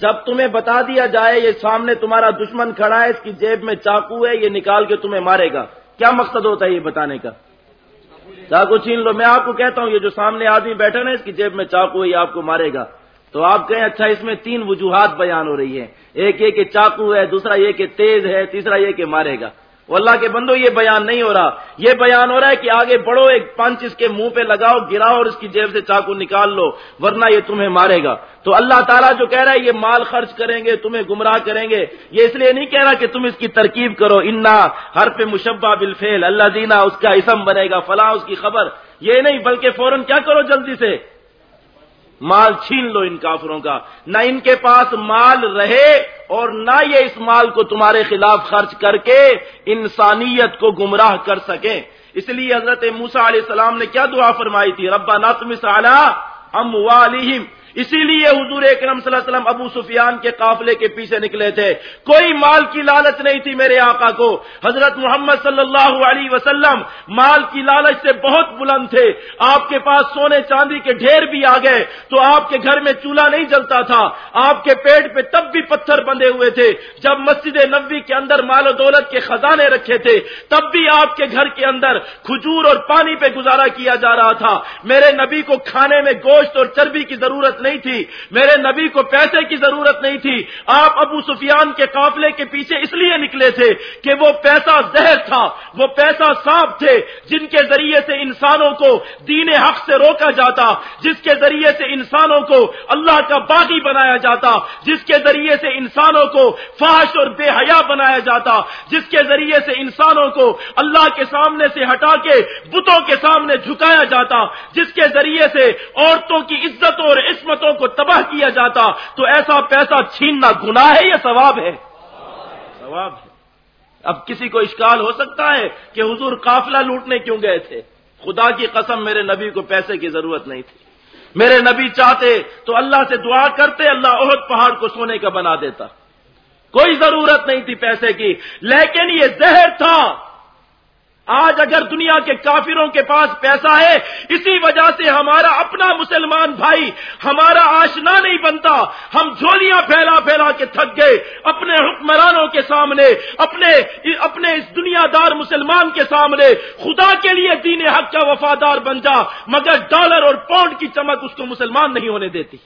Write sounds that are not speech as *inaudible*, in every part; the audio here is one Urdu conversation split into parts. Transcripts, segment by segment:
جب تمہیں بتا دیا جائے یہ سامنے تمہارا دشمن کھڑا ہے، اس کی جیب میں چاقو ہے، یہ نکال کے تمہیں مارے گا۔ کیا مقصد ہوتا ہے یہ بتانے کا؟ چاقو چھین لو، میں آپ کو کہتا ہوں، یہ جو سامنے آدمی بیٹھا نا، اس کی جیب میں چاقو ہے، یہ آپ کو مارے گا۔ تو آپ کہیں اچھا اس میں تین وجوہات بیان ہو رہی ہیں۔ ایک یہ کہ چاقو ہے، دوسرا یہ کہ تیز ہے، تیسرا یہ کہ مارے گا۔ اللہ کے بندو، یہ بیان نہیں ہو رہا۔ یہ بیان ہو رہا ہے کہ آگے بڑھو، ایک پنچ اس کے منہ پہ لگاؤ، گراؤ اور اس کی جیب سے چاقو نکال لو، ورنہ یہ تمہیں مارے گا۔ تو اللہ تعالیٰ جو کہہ رہا ہے، یہ مال خرچ کریں گے، تمہیں گمراہ کریں گے۔ یہ اس لیے نہیں کہہ رہا کہ تم اس کی ترکیب کرو۔ انا ہر پہ مشبہ بالفعل۔ اللہ دینا اس کا اسم بنے گا، فلاں اس کی خبر۔ یہ نہیں، بلکہ فوراً کیا کرو جلدی سے؟ مال چھین لو ان کافروں کا۔ نہ ان کے پاس مال رہے اور نہ یہ اس مال کو تمہارے خلاف خرچ کر کے انسانیت کو گمراہ کر سکیں اس لیے حضرت موسا علیہ السلام نے کیا دعا فرمائی تھی؟ ربا ناتم ام والم اسی لیے حضور اکرم صلی اللہ علیہ وسلم ابو سفیان کے قافلے کے پیچھے نکلے تھے۔ کوئی مال کی لالچ نہیں تھی میرے آقا کو۔ حضرت محمد صلی اللہ علیہ وسلم مال کی لالچ سے بہت بلند تھے۔ آپ کے پاس سونے چاندی کے ڈھیر بھی آ گئے۔ تو آپ کے گھر میں چولہا نہیں جلتا تھا۔ آپ کے پیٹ پہ تب بھی پتھر بندے ہوئے تھے۔ جب مسجد نبی کے اندر مال و دولت کے خزانے رکھے تھے، تب بھی آپ کے گھر کے اندر کھجور اور پانی پہ گزارا کیا جا رہا تھا۔ میرے نبی کو کھانے میں گوشت اور چربی کی ضرورت نہیں نہیں تھی۔ میرے نبی کو پیسے کی ضرورت نہیں تھی۔ آپ ابو سفیان کے قافلے کے پیچھے اس لیے نکلے تھے کہ وہ پیسہ زہر تھا، وہ پیسہ صاف تھے، جن کے ذریعے سے انسانوں کو دین حق سے روکا جاتا، جس کے ذریعے سے انسانوں کو اللہ کا باغی بنایا جاتا، جس کے ذریعے سے انسانوں کو فاش اور بے حیا بنایا جاتا، جس کے ذریعے سے انسانوں کو اللہ کے سامنے سے ہٹا کے بتوں کے سامنے جھکایا جاتا، جس کے ذریعے سے عورتوں کی عزتوں اور عصمت عصمتوں کو تباہ کیا جاتا تو ایسا پیسہ چھیننا گناہ ہے یا ثواب ہے؟ ثواب ہے۔ اب کسی کو اشکال ہو سکتا ہے کہ حضور قافلہ لوٹنے کیوں گئے تھے؟ خدا کی قسم میرے نبی کو پیسے کی ضرورت نہیں تھی۔ میرے نبی چاہتے تو اللہ سے دعا کرتے، اللہ عہد پہاڑ کو سونے کا بنا دیتا۔ کوئی ضرورت نہیں تھی پیسے کی، لیکن یہ زہر تھا۔ آج اگر دنیا کے کافروں کے پاس پیسہ ہے، اسی وجہ سے ہمارا اپنا مسلمان بھائی، ہمارا آشنا نہیں بنتا۔ ہم جھولیاں پھیلا پھیلا کے تھک گئے۔ اپنے حکمرانوں کے سامنے، اپنے اپنے اس دنیا دار مسلمان کے سامنے خدا کے لیے دین حق کا وفادار بن جا، مگر ڈالر اور پاؤنڈ کی چمک اس کو مسلمان نہیں ہونے دیتی۔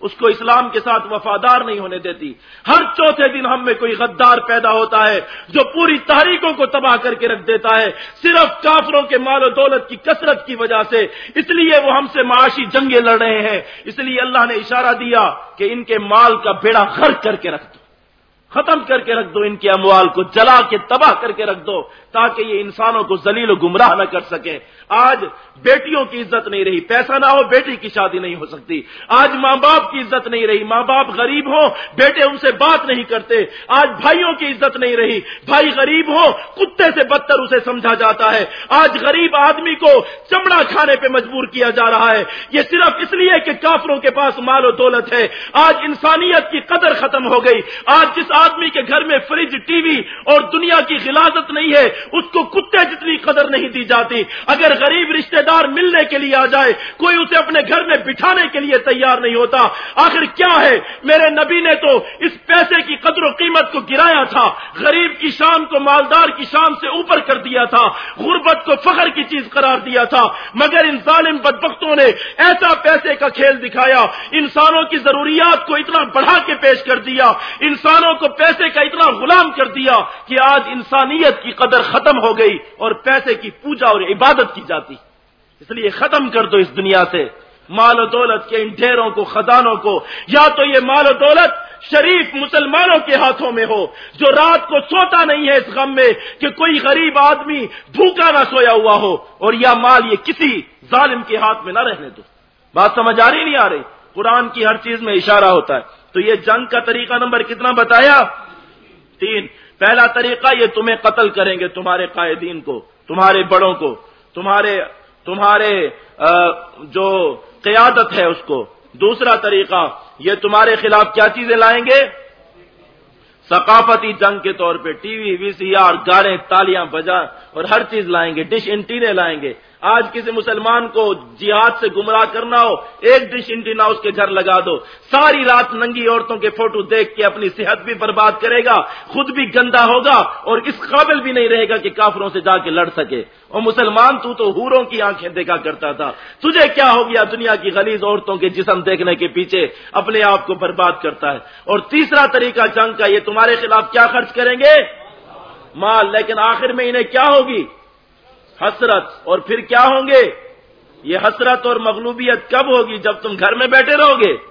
اس کو اسلام کے ساتھ وفادار نہیں ہونے دیتی۔ ہر چوتھے دن ہم میں کوئی غدار پیدا ہوتا ہے جو پوری تاریخوں کو تباہ کر کے رکھ دیتا ہے۔ صرف کافروں کے مال و دولت کی کثرت کی وجہ سے۔ اس لیے وہ ہم سے معاشی جنگیں لڑ رہے ہیں۔ اس لیے اللہ نے اشارہ دیا کہ ان کے مال کا بیڑا غرق کر کے رکھ دو۔ ختم کر کے رکھ دو ان کے اموال کو۔ جلا کے تباہ کر کے رکھ دو تاکہ یہ انسانوں کو ذلیل و گمراہ نہ کر سکے آج بیٹیوں کی عزت نہیں رہی، پیسہ نہ ہو بیٹی کی شادی نہیں ہو سکتی۔ آج ماں باپ کی عزت نہیں رہی، ماں باپ غریب ہو بیٹے ان سے بات نہیں کرتے۔ آج بھائیوں کی عزت نہیں رہی، بھائی غریب ہو کتے سے بدتر اسے سمجھا جاتا ہے۔ آج غریب آدمی کو چمڑا کھانے پہ مجبور کیا جا رہا ہے۔ یہ صرف اس لیے کہ کافروں کے پاس مال و دولت ہے۔ آج انسانیت کی قدر ختم ہو گئی۔ آج جس آدمی کے گھر میں فریج، ٹی وی اور دنیا کی غلازت نہیں ہے، اس کو کتے جتنی قدر نہیں دی جاتی۔ اگر غریب رشتہ دار ملنے کے لیے آ جائے، کوئی اسے اپنے گھر میں بٹھانے کے لیے تیار نہیں ہوتا۔ آخر کیا ہے؟ میرے نبی نے تو اس پیسے کی قدر و قیمت کو گرایا تھا۔ غریب کی شان کو مالدار کی شان سے اوپر کر دیا تھا۔ غربت کو فخر کی چیز قرار دیا تھا۔ مگر ان ظالم بدبختوں نے ایسا پیسے کا کھیل دکھایا۔ انسانوں کی ضروریات کو اتنا بڑھا کے پیش کر دیا۔ انسانوں کو پیسے کا اتنا غلام کر دیا کہ آج انسانیت کی قدر ختم ہو گئی اور پیسے کی پوجا اور عبادت کی جاتی۔ اس لیے ختم کر دو اس دنیا سے۔ مال و دولت کے ان ڈھیروں کو، خزانوں کو۔ یا تو یہ مال و دولت شریف مسلمانوں کے ہاتھوں میں ہو، جو رات کو سوتا نہیں ہے اس غم میں کہ کوئی غریب آدمی بھوکا نہ سویا ہوا ہو۔ اور یا مال یہ کسی ظالم کے ہاتھ میں نہ رہنے دو۔ بات سمجھ آ رہی نہیں آ رہی؟ قرآن کی ہر چیز میں اشارہ ہوتا ہے۔ تو یہ جنگ کا طریقہ نمبر کتنا بتایا؟ تین۔ پہلا طریقہ یہ تمہیں قتل کریں گے تمہارے قائدین کو، تمہارے بڑوں کو۔ تمہارے تمہارے جو قیادت ہے اس کو۔ دوسرا طریقہ، یہ تمہارے خلاف کیا چیزیں لائیں گے؟ ثقافتی جنگ کے طور پہ ٹی وی وی سی آر گاڑیں تالیاں بجا اور ہر چیز لائیں گے، ڈش انٹینے لائیں گے۔ آج کسی مسلمان کو جہاد سے گمراہ کرنا ہو، ایک ڈش انٹینا اس کے گھر لگا دو۔ ساری رات ننگی عورتوں کے فوٹو دیکھ کے اپنی صحت بھی برباد کرے گا، خود بھی گندا ہوگا اور اس قابل بھی نہیں رہے گا کہ کافروں سے جا کے لڑ سکے۔ اور مسلمان تو تو ہوروں کی آنکھیں دیکھا کرتا تھا۔ تجھے کیا ہو گیا دنیا کی غلیظ عورتوں کے جسم دیکھنے کے پیچھے؟ اپنے آپ کو برباد کرتا ہے۔ اور تیسرا طریقہ جنگ کا یہ تمہارے خلاف کیا خرچ کریں گے؟ مال۔ لیکن آخر میں انہیں کیا ہوگی؟ حسرت اور پھر کیا ہوں گے؟ یہ حسرت اور مغلوبیت کب ہوگی جب تم گھر میں بیٹھے رہو گے؟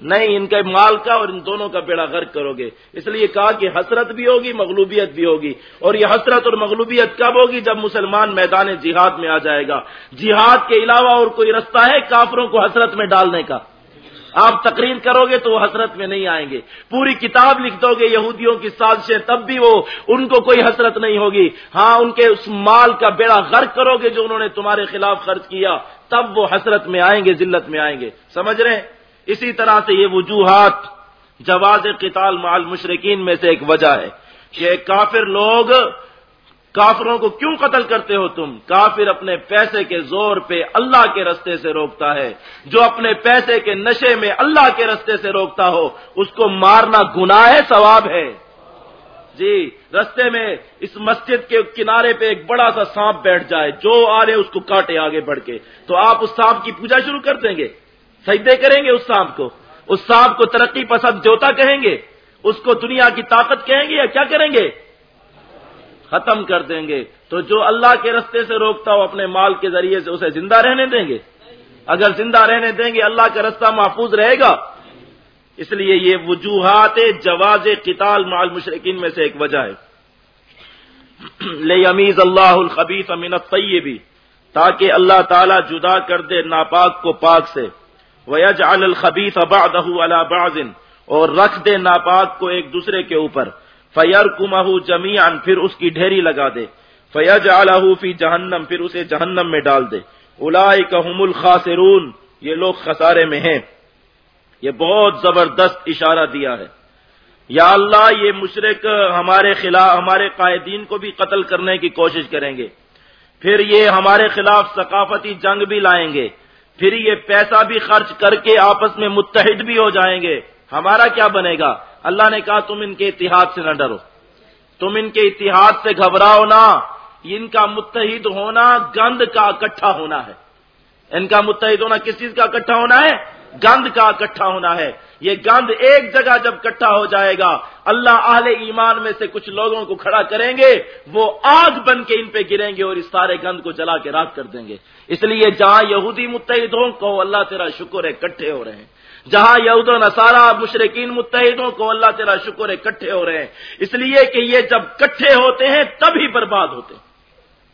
نہیں، ان کے مال کا اور ان دونوں کا بیڑا غرق کرو گے۔ اس لیے کہا کہ حسرت بھی ہوگی، مغلوبیت بھی ہوگی۔ اور یہ حسرت اور مغلوبیت کب ہوگی؟ جب مسلمان میدان جہاد میں آ جائے گا۔ جہاد کے علاوہ اور کوئی رستہ ہے کافروں کو حسرت میں ڈالنے کا؟ آپ تقریر کرو گے تو وہ حسرت میں نہیں آئیں گے۔ پوری کتاب لکھ دو گے یہودیوں کی سازشیں تب بھی وہ، ان کو کوئی حسرت نہیں ہوگی۔ ہاں ان کے اس مال کا بیڑا غرق کرو گے جو انہوں نے تمہارے خلاف خرچ کیا۔ تب وہ حسرت میں آئیں گے، ذلت میں آئیں گے۔ سمجھ رہے ہیں؟ اسی طرح سے یہ وجوہات جواز قتال مال مشرقین میں سے ایک وجہ ہے۔ کہ کافر لوگ کافروں کو کیوں قتل کرتے ہو تم؟ کافر اپنے پیسے کے زور پہ اللہ کے رستے سے روکتا ہے۔ جو اپنے پیسے کے نشے میں اللہ کے رستے سے روکتا ہو، اس کو مارنا گناہ ہے ثواب ہے۔ جی رستے میں اس مسجد کے کنارے پہ ایک بڑا سا سانپ بیٹھ جائے، جو آ رہے اس کو کاٹے آگے بڑھ کے۔ تو آپ اس سانپ کی پوجا شروع کر دیں گے۔ سجدے کریں گے اس سانپ کو۔ اس سانپ کو ترقی پسند جوتا کہیں گے؟ اس کو دنیا کی طاقت کہیں گے یا کیا کریں گے؟ ختم کر دیں گے تو جو اللہ کے رستے سے روکتا ہو اپنے مال کے ذریعے سے اسے زندہ رہنے دیں گے۔ اگر زندہ رہنے دیں گے، اللہ کا رستہ محفوظ رہے گا۔ اس لیے یہ وجوہات جواز قتال مال مشرقین میں سے ایک وجہ ہے۔ *clears throat* لے امیز اللہ الخبیف امینت بھی تاکہ اللہ تعالی جدا کر دے ناپاک کو پاک سے۔ ویج الخبیف بعضه على بعض، اور رکھ دے ناپاک کو ایک دوسرے کے اوپر۔ فیر کمہ جمیان پھر اس کی ڈھیری لگا دے۔ فیج فی جہنم، پھر اسے جہنم میں ڈال دے۔ الاحم الخاسرون، یہ لوگ خسارے میں ہیں۔ یہ بہت زبردست اشارہ دیا ہے۔ یا اللہ، یہ مشرق ہمارے خلاف، ہمارے قائدین کو بھی قتل کرنے کی کوشش کریں گے۔ پھر یہ ہمارے خلاف ثقافتی جنگ بھی لائیں گے۔ پھر یہ پیسہ بھی خرچ کر کے آپس میں متحد بھی ہو جائیں گے۔ ہمارا کیا بنے گا؟ اللہ نے کہا تم ان کے اتحاد سے نہ ڈرو۔ تم ان کے اتحاد سے گھبراؤ نہ۔ ان کا متحد ہونا گند کا اکٹھا ہونا ہے۔ ان کا متحد ہونا کس چیز کا اکٹھا ہونا ہے؟ گند کا اکٹھا ہونا ہے۔ یہ گند ایک جگہ جب اکٹھا ہو جائے گا، اللہ اہل ایمان میں سے کچھ لوگوں کو کھڑا کریں گے، وہ آگ بن کے ان پہ گریں گے اور اس سارے گند کو جلا کے راک کر دیں گے۔ اس لیے جہاں یہودی متحد ہوں کو اللہ تیرا شکر ہے کٹھے ہو رہے ہیں۔ جہاں یہود و نصارہ مشرقین متحدوں کو اللہ تیرا شکر اکٹھے ہو رہے ہیں، اس لیے کہ یہ جب کٹھے ہوتے ہیں تب ہی برباد ہوتے ہیں۔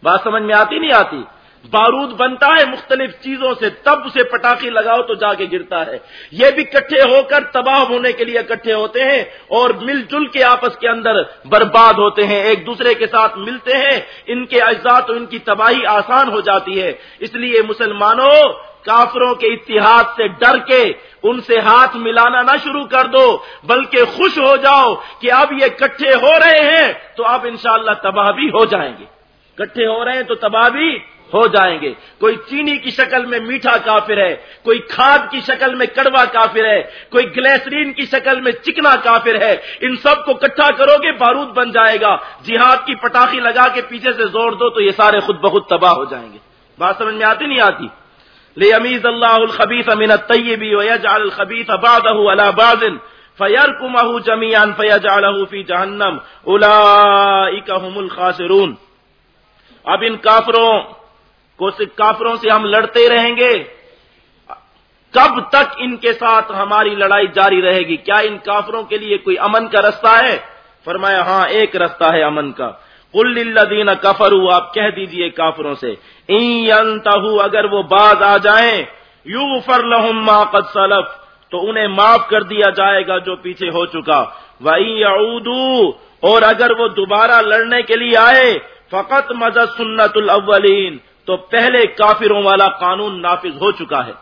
بات سمجھ میں آتی نہیں آتی؟ بارود بنتا ہے مختلف چیزوں سے، تب اسے پٹاخی لگاؤ تو جا کے گرتا ہے۔ یہ بھی کٹھے ہو کر تباہ ہونے کے لیے اکٹھے ہوتے ہیں اور مل جل کے آپس کے اندر برباد ہوتے ہیں، ایک دوسرے کے ساتھ ملتے ہیں، ان کے اجزاء تو ان کی تباہی آسان ہو جاتی ہے۔ اس لیے مسلمانوں کافروں کے اتحاد سے ڈر کے ان سے ہاتھ ملانا نہ شروع کر دو، بلکہ خوش ہو جاؤ کہ اب یہ کٹھے ہو رہے ہیں تو اب انشاءاللہ تباہ بھی ہو جائیں گے۔ کٹھے ہو رہے ہیں تو تباہ بھی ہو جائیں گے۔ کوئی چینی کی شکل میں میٹھا کافر ہے، کوئی کھاد کی شکل میں کڑوا کافر ہے، کوئی گلیسرین کی شکل میں چکنا کافر ہے۔ ان سب کو کٹھا کرو گے، بارود بن جائے گا۔ جہاد کی پٹاخی لگا کے پیچھے سے زور دو تو یہ سارے خود بخود تباہ ہو جائیں گے۔ بات سمجھ میں آتی نہیں آتی؟ لیمیز اللہ الخبیث من الطیب ویجعل الخبیث بعضه على بعض فیرکمه جميعا فیجعله فی جہنم اولئک هم الخاسرون. اب ان کافروں کو سے کافروں سے ہم لڑتے رہیں گے. کب تک ان کے ساتھ ہماری لڑائی جاری رہے گی؟ کیا ان کافروں کے لیے کوئی امن کا رستہ ہے؟ فرمایا ہاں ایک رستہ ہے امن کا۔ الدین کفر آپ کہہ دیجیے کافروں سے اگر وہ باز آ جائیں یو فر لہم قد سلف، تو انہیں معاف کر دیا جائے گا جو پیچھے ہو چکا۔ وہ اور اگر وہ دوبارہ لڑنے کے لیے آئے، فقط مزہ سنت الاولین، تو پہلے کافروں والا قانون نافذ ہو چکا ہے۔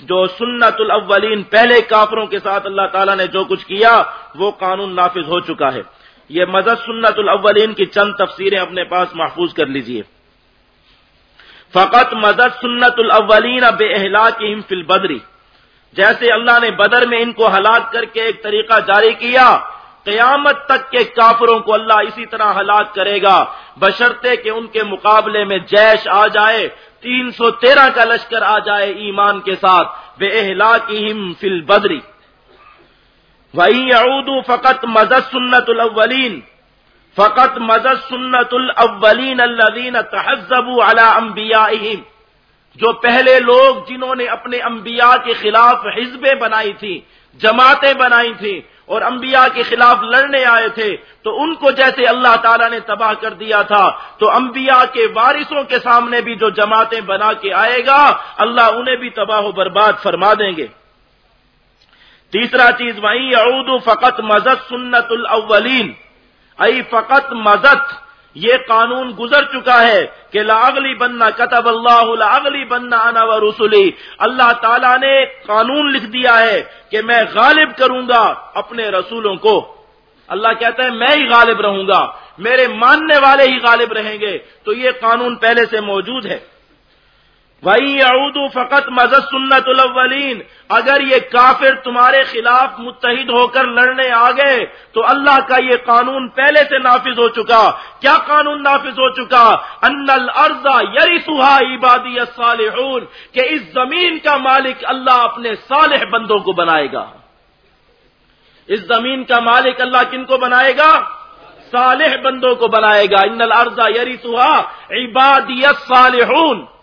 جو سنت الاولین پہلے کافروں کے ساتھ اللہ تعالیٰ نے جو کچھ کیا، وہ قانون نافذ ہو چکا ہے۔ یہ مزد سنت الاولین کی چند تفسیریں اپنے پاس محفوظ کر لیجیے۔ فقط مدد سنت الاولین بے اہلا کی فل بدری جیسے اللہ نے بدر میں ان کو ہلاک کر کے ایک طریقہ جاری کیا، قیامت تک کے کافروں کو اللہ اسی طرح ہلاک کرے گا۔ بشرتے کہ ان کے مقابلے میں جیش آ جائے، تین سو تیرہ کا لشکر آ جائے ایمان کے ساتھ۔ بے اہلا کی فل بدری وہی اردو فقط مدد سنت الاولین فقط مدد سنت الاولین الذین تحزبوا علی انبیائہم جو پہلے لوگ جنہوں نے اپنے انبیاء کے خلاف حزبیں بنائی تھی جماعتیں بنائی تھیں اور انبیاء کے خلاف لڑنے آئے تھے، تو ان کو جیسے اللہ تعالیٰ نے تباہ کر دیا تھا، تو انبیاء کے وارثوں کے سامنے بھی جو جماعتیں بنا کے آئے گا، اللہ انہیں بھی تباہ و برباد فرما دیں گے۔ تیسرا چیز وہیں اعود فقط مزد سنت الاولین ای فقط مزد یہ قانون گزر چکا ہے کہ لاغلی بننا کتب اللہ لاغلی بننا انا و رسولی اللہ تعالیٰ نے قانون لکھ دیا ہے کہ میں غالب کروں گا اپنے رسولوں کو۔ اللہ کہتا ہے، میں ہی غالب رہوں گا، میرے ماننے والے ہی غالب رہیں گے۔ تو یہ قانون پہلے سے موجود ہے۔ وہی اعودو فقط مزد سنت الاولین اگر یہ کافر تمہارے خلاف متحد ہو کر لڑنے آ گئے، تو اللہ کا یہ قانون پہلے سے نافذ ہو چکا۔ کیا قانون نافذ ہو چکا؟ ان الرضا یری سہا عبادی صالحون کہ اس زمین کا مالک اللہ اپنے صالح بندوں کو بنائے گا۔ اس زمین کا مالک اللہ کن کو بنائے گا؟ صالح بندوں کو بنائے گا۔ ان الرضا یری سہا عبادی صالحون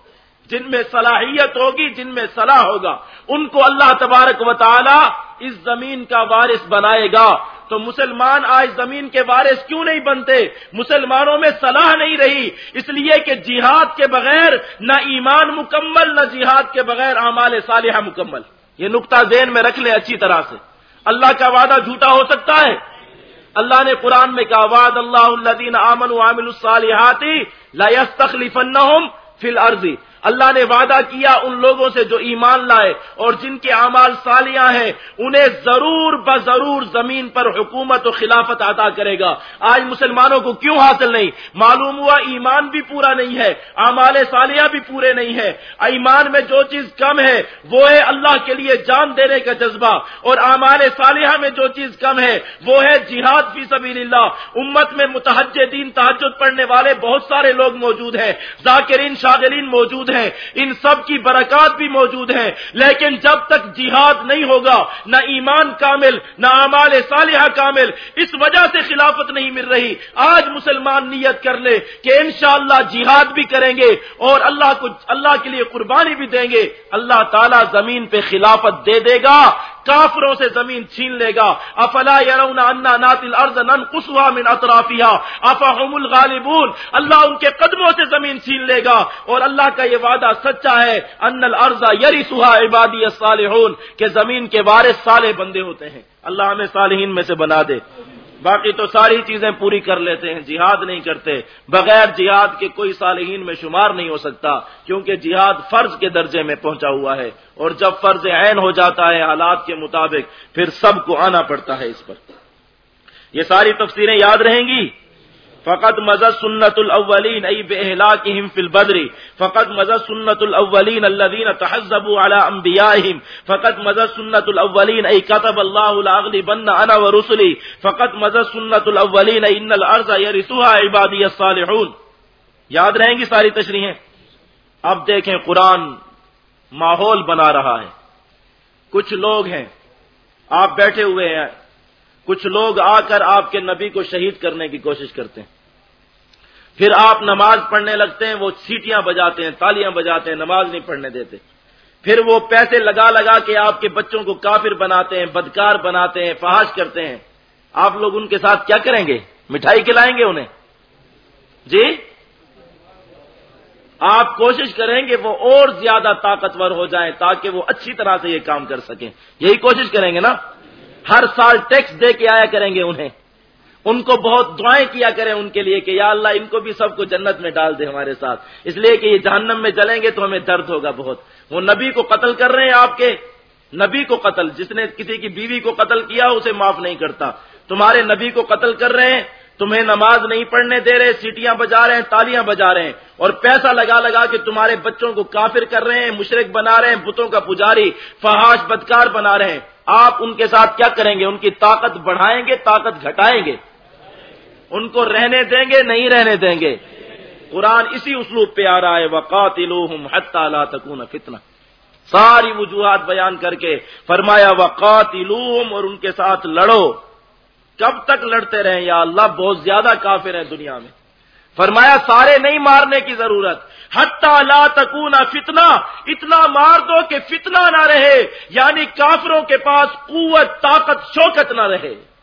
جن میں صلاحیت ہوگی، جن میں صلاح ہوگا، ان کو اللہ تبارک و تعالی اس زمین کا وارث بنائے گا۔ تو مسلمان آج زمین کے وارث کیوں نہیں بنتے؟ مسلمانوں میں صلاح نہیں رہی۔ اس لیے کہ جہاد کے بغیر نہ ایمان مکمل، نہ جہاد کے بغیر اعمال صالحہ مکمل۔ یہ نقطہ ذہن میں رکھ لیں اچھی طرح سے۔ اللہ کا وعدہ جھوٹا ہو سکتا ہے؟ اللہ نے قرآن میں کہا، وعد اللہ الدین امن عامل الصالحاتی لا يستخلفنهم فی الارض اللہ نے وعدہ کیا ان لوگوں سے جو ایمان لائے اور جن کے اعمال سالیاں ہیں، انہیں ضرور بضرور زمین پر حکومت و خلافت عطا کرے گا۔ آج مسلمانوں کو کیوں حاصل نہیں؟ معلوم ہوا ایمان بھی پورا نہیں ہے، اعمال سالیہ بھی پورے نہیں ہے ایمان میں جو چیز کم ہے، وہ ہے اللہ کے لیے جان دینے کا جذبہ۔ اور اعمال صالحہ میں جو چیز کم ہے، وہ ہے جہاد فی سبیل اللہ امت میں متحجدین تحجد پڑھنے والے بہت سارے لوگ موجود ہیں۔ ذاکرین، شاغلین موجود ہیں۔ ہیں ان سب کی برکات بھی موجود ہیں۔ لیکن جب تک جہاد نہیں ہوگا، نہ ایمان کامل، نہ امال صالحہ کامل، اس وجہ سے خلافت نہیں مل رہی۔ آج مسلمان نیت کر لے کہ انشاءاللہ جہاد بھی کریں گے اور اللہ کو، اللہ کے لیے قربانی بھی دیں گے۔ اللہ تعالیٰ زمین پہ خلافت دے دے گا۔ کافروں سے زمین چھین لے گا۔ افلا یرون انا نات الارض ننقصها من اطرافها افهم الغالبون؟ اللہ ان کے قدموں سے زمین چھین لے گا۔ اور اللہ کا یہ وعدہ سچا ہے، ان الارض یرثها عبادی الصالحون، کہ زمین کے وارث صالح بندے ہوتے ہیں۔ اللہ ہمیں صالحین میں سے بنا دے۔ باقی تو ساری چیزیں پوری کر لیتے ہیں، جہاد نہیں کرتے۔ بغیر جہاد کے کوئی صالحین میں شمار نہیں ہو سکتا، کیونکہ جہاد فرض کے درجے میں پہنچا ہوا ہے۔ اور جب فرض عین ہو جاتا ہے حالات کے مطابق، پھر سب کو آنا پڑتا ہے اس پر۔ یہ ساری تفسیریں یاد رہیں گی؟ فقط مزد سنت الاولین ای باہلاکہم فی البدر فقط مزد سنت الاولین الذین تحزبوا علی انبیائہم فقط مزد سنت الاولین ای كتب اللہ لاغلبن انا ورسلی فقط مزد سنت الاولین ان الارض یرثها عبادی الصالحون۔ یاد رہیں گی ساری تشریحیں؟ اب دیکھیں قرآن ماحول بنا رہا ہے۔ کچھ لوگ ہیں، آپ بیٹھے ہوئے ہیں کچھ لوگ آ کر آپ کے نبی کو شہید کرنے کی کوشش کرتے ہیں۔ پھر آپ نماز پڑھنے لگتے ہیں، وہ سیٹیاں بجاتے ہیں، تالیاں بجاتے ہیں، نماز نہیں پڑھنے دیتے۔ پھر وہ پیسے لگا لگا کے آپ کے بچوں کو کافر بناتے ہیں، بدکار بناتے ہیں فحاش کرتے ہیں۔ آپ لوگ ان کے ساتھ کیا کریں گے؟ مٹھائی کھلائیں گے انہیں؟ جی؟ آپ کوشش کریں گے وہ اور زیادہ طاقتور ہو جائیں تاکہ وہ اچھی طرح سے یہ کام کر سکیں۔ یہی کوشش کریں گے نا؟ ہر سال ٹیکس دے کے آیا کریں گے انہیں۔ ان کو بہت دعائیں کیا کریں ان کے لیے کہ یا اللہ ان کو بھی سب کو جنت میں ڈال دے ہمارے ساتھ۔ اس لیے کہ یہ جہنم میں جلیں گے تو ہمیں درد ہوگا بہت۔ وہ نبی کو قتل کر رہے ہیں آپ کے۔ نبی کو قتل، جس نے کسی کی بیوی کو قتل کیا اسے معاف نہیں کرتا۔ تمہارے نبی کو قتل کر رہے ہیں، تمہیں نماز نہیں پڑھنے دے رہے، سیٹیاں بجا رہے ہیں، تالیاں بجا رہے ہیں۔ اور پیسہ لگا لگا کے تمہارے بچوں کو کافر کر رہے ہیں مشرق بنا رہے ہیں، بتوں کا پجاری فحاش بدکار بنا رہے ہیں۔ آپ ان کے ساتھ کیا کریں گے؟ ان کی طاقت بڑھائیں گے، طاقت گھٹائیں گے۔ ان کو رہنے دیں گے، نہیں رہنے دیں گے۔ قرآن اسی اسلوب پہ آ رہا ہے وقات لا تکون فتنہ ساری وجوہات بیان کر کے فرمایا وقات اور ان کے ساتھ لڑو۔ کب تک لڑتے رہیں یا اللہ؟ بہت زیادہ کافر ہیں دنیا میں۔ فرمایا، سارے نہیں مارنے کی ضرورت۔ حتی لا تکونا فتنہ، اتنا مار دو کہ فتنہ نہ رہے یعنی کافروں کے پاس قوت، طاقت، شوکت نہ رہے۔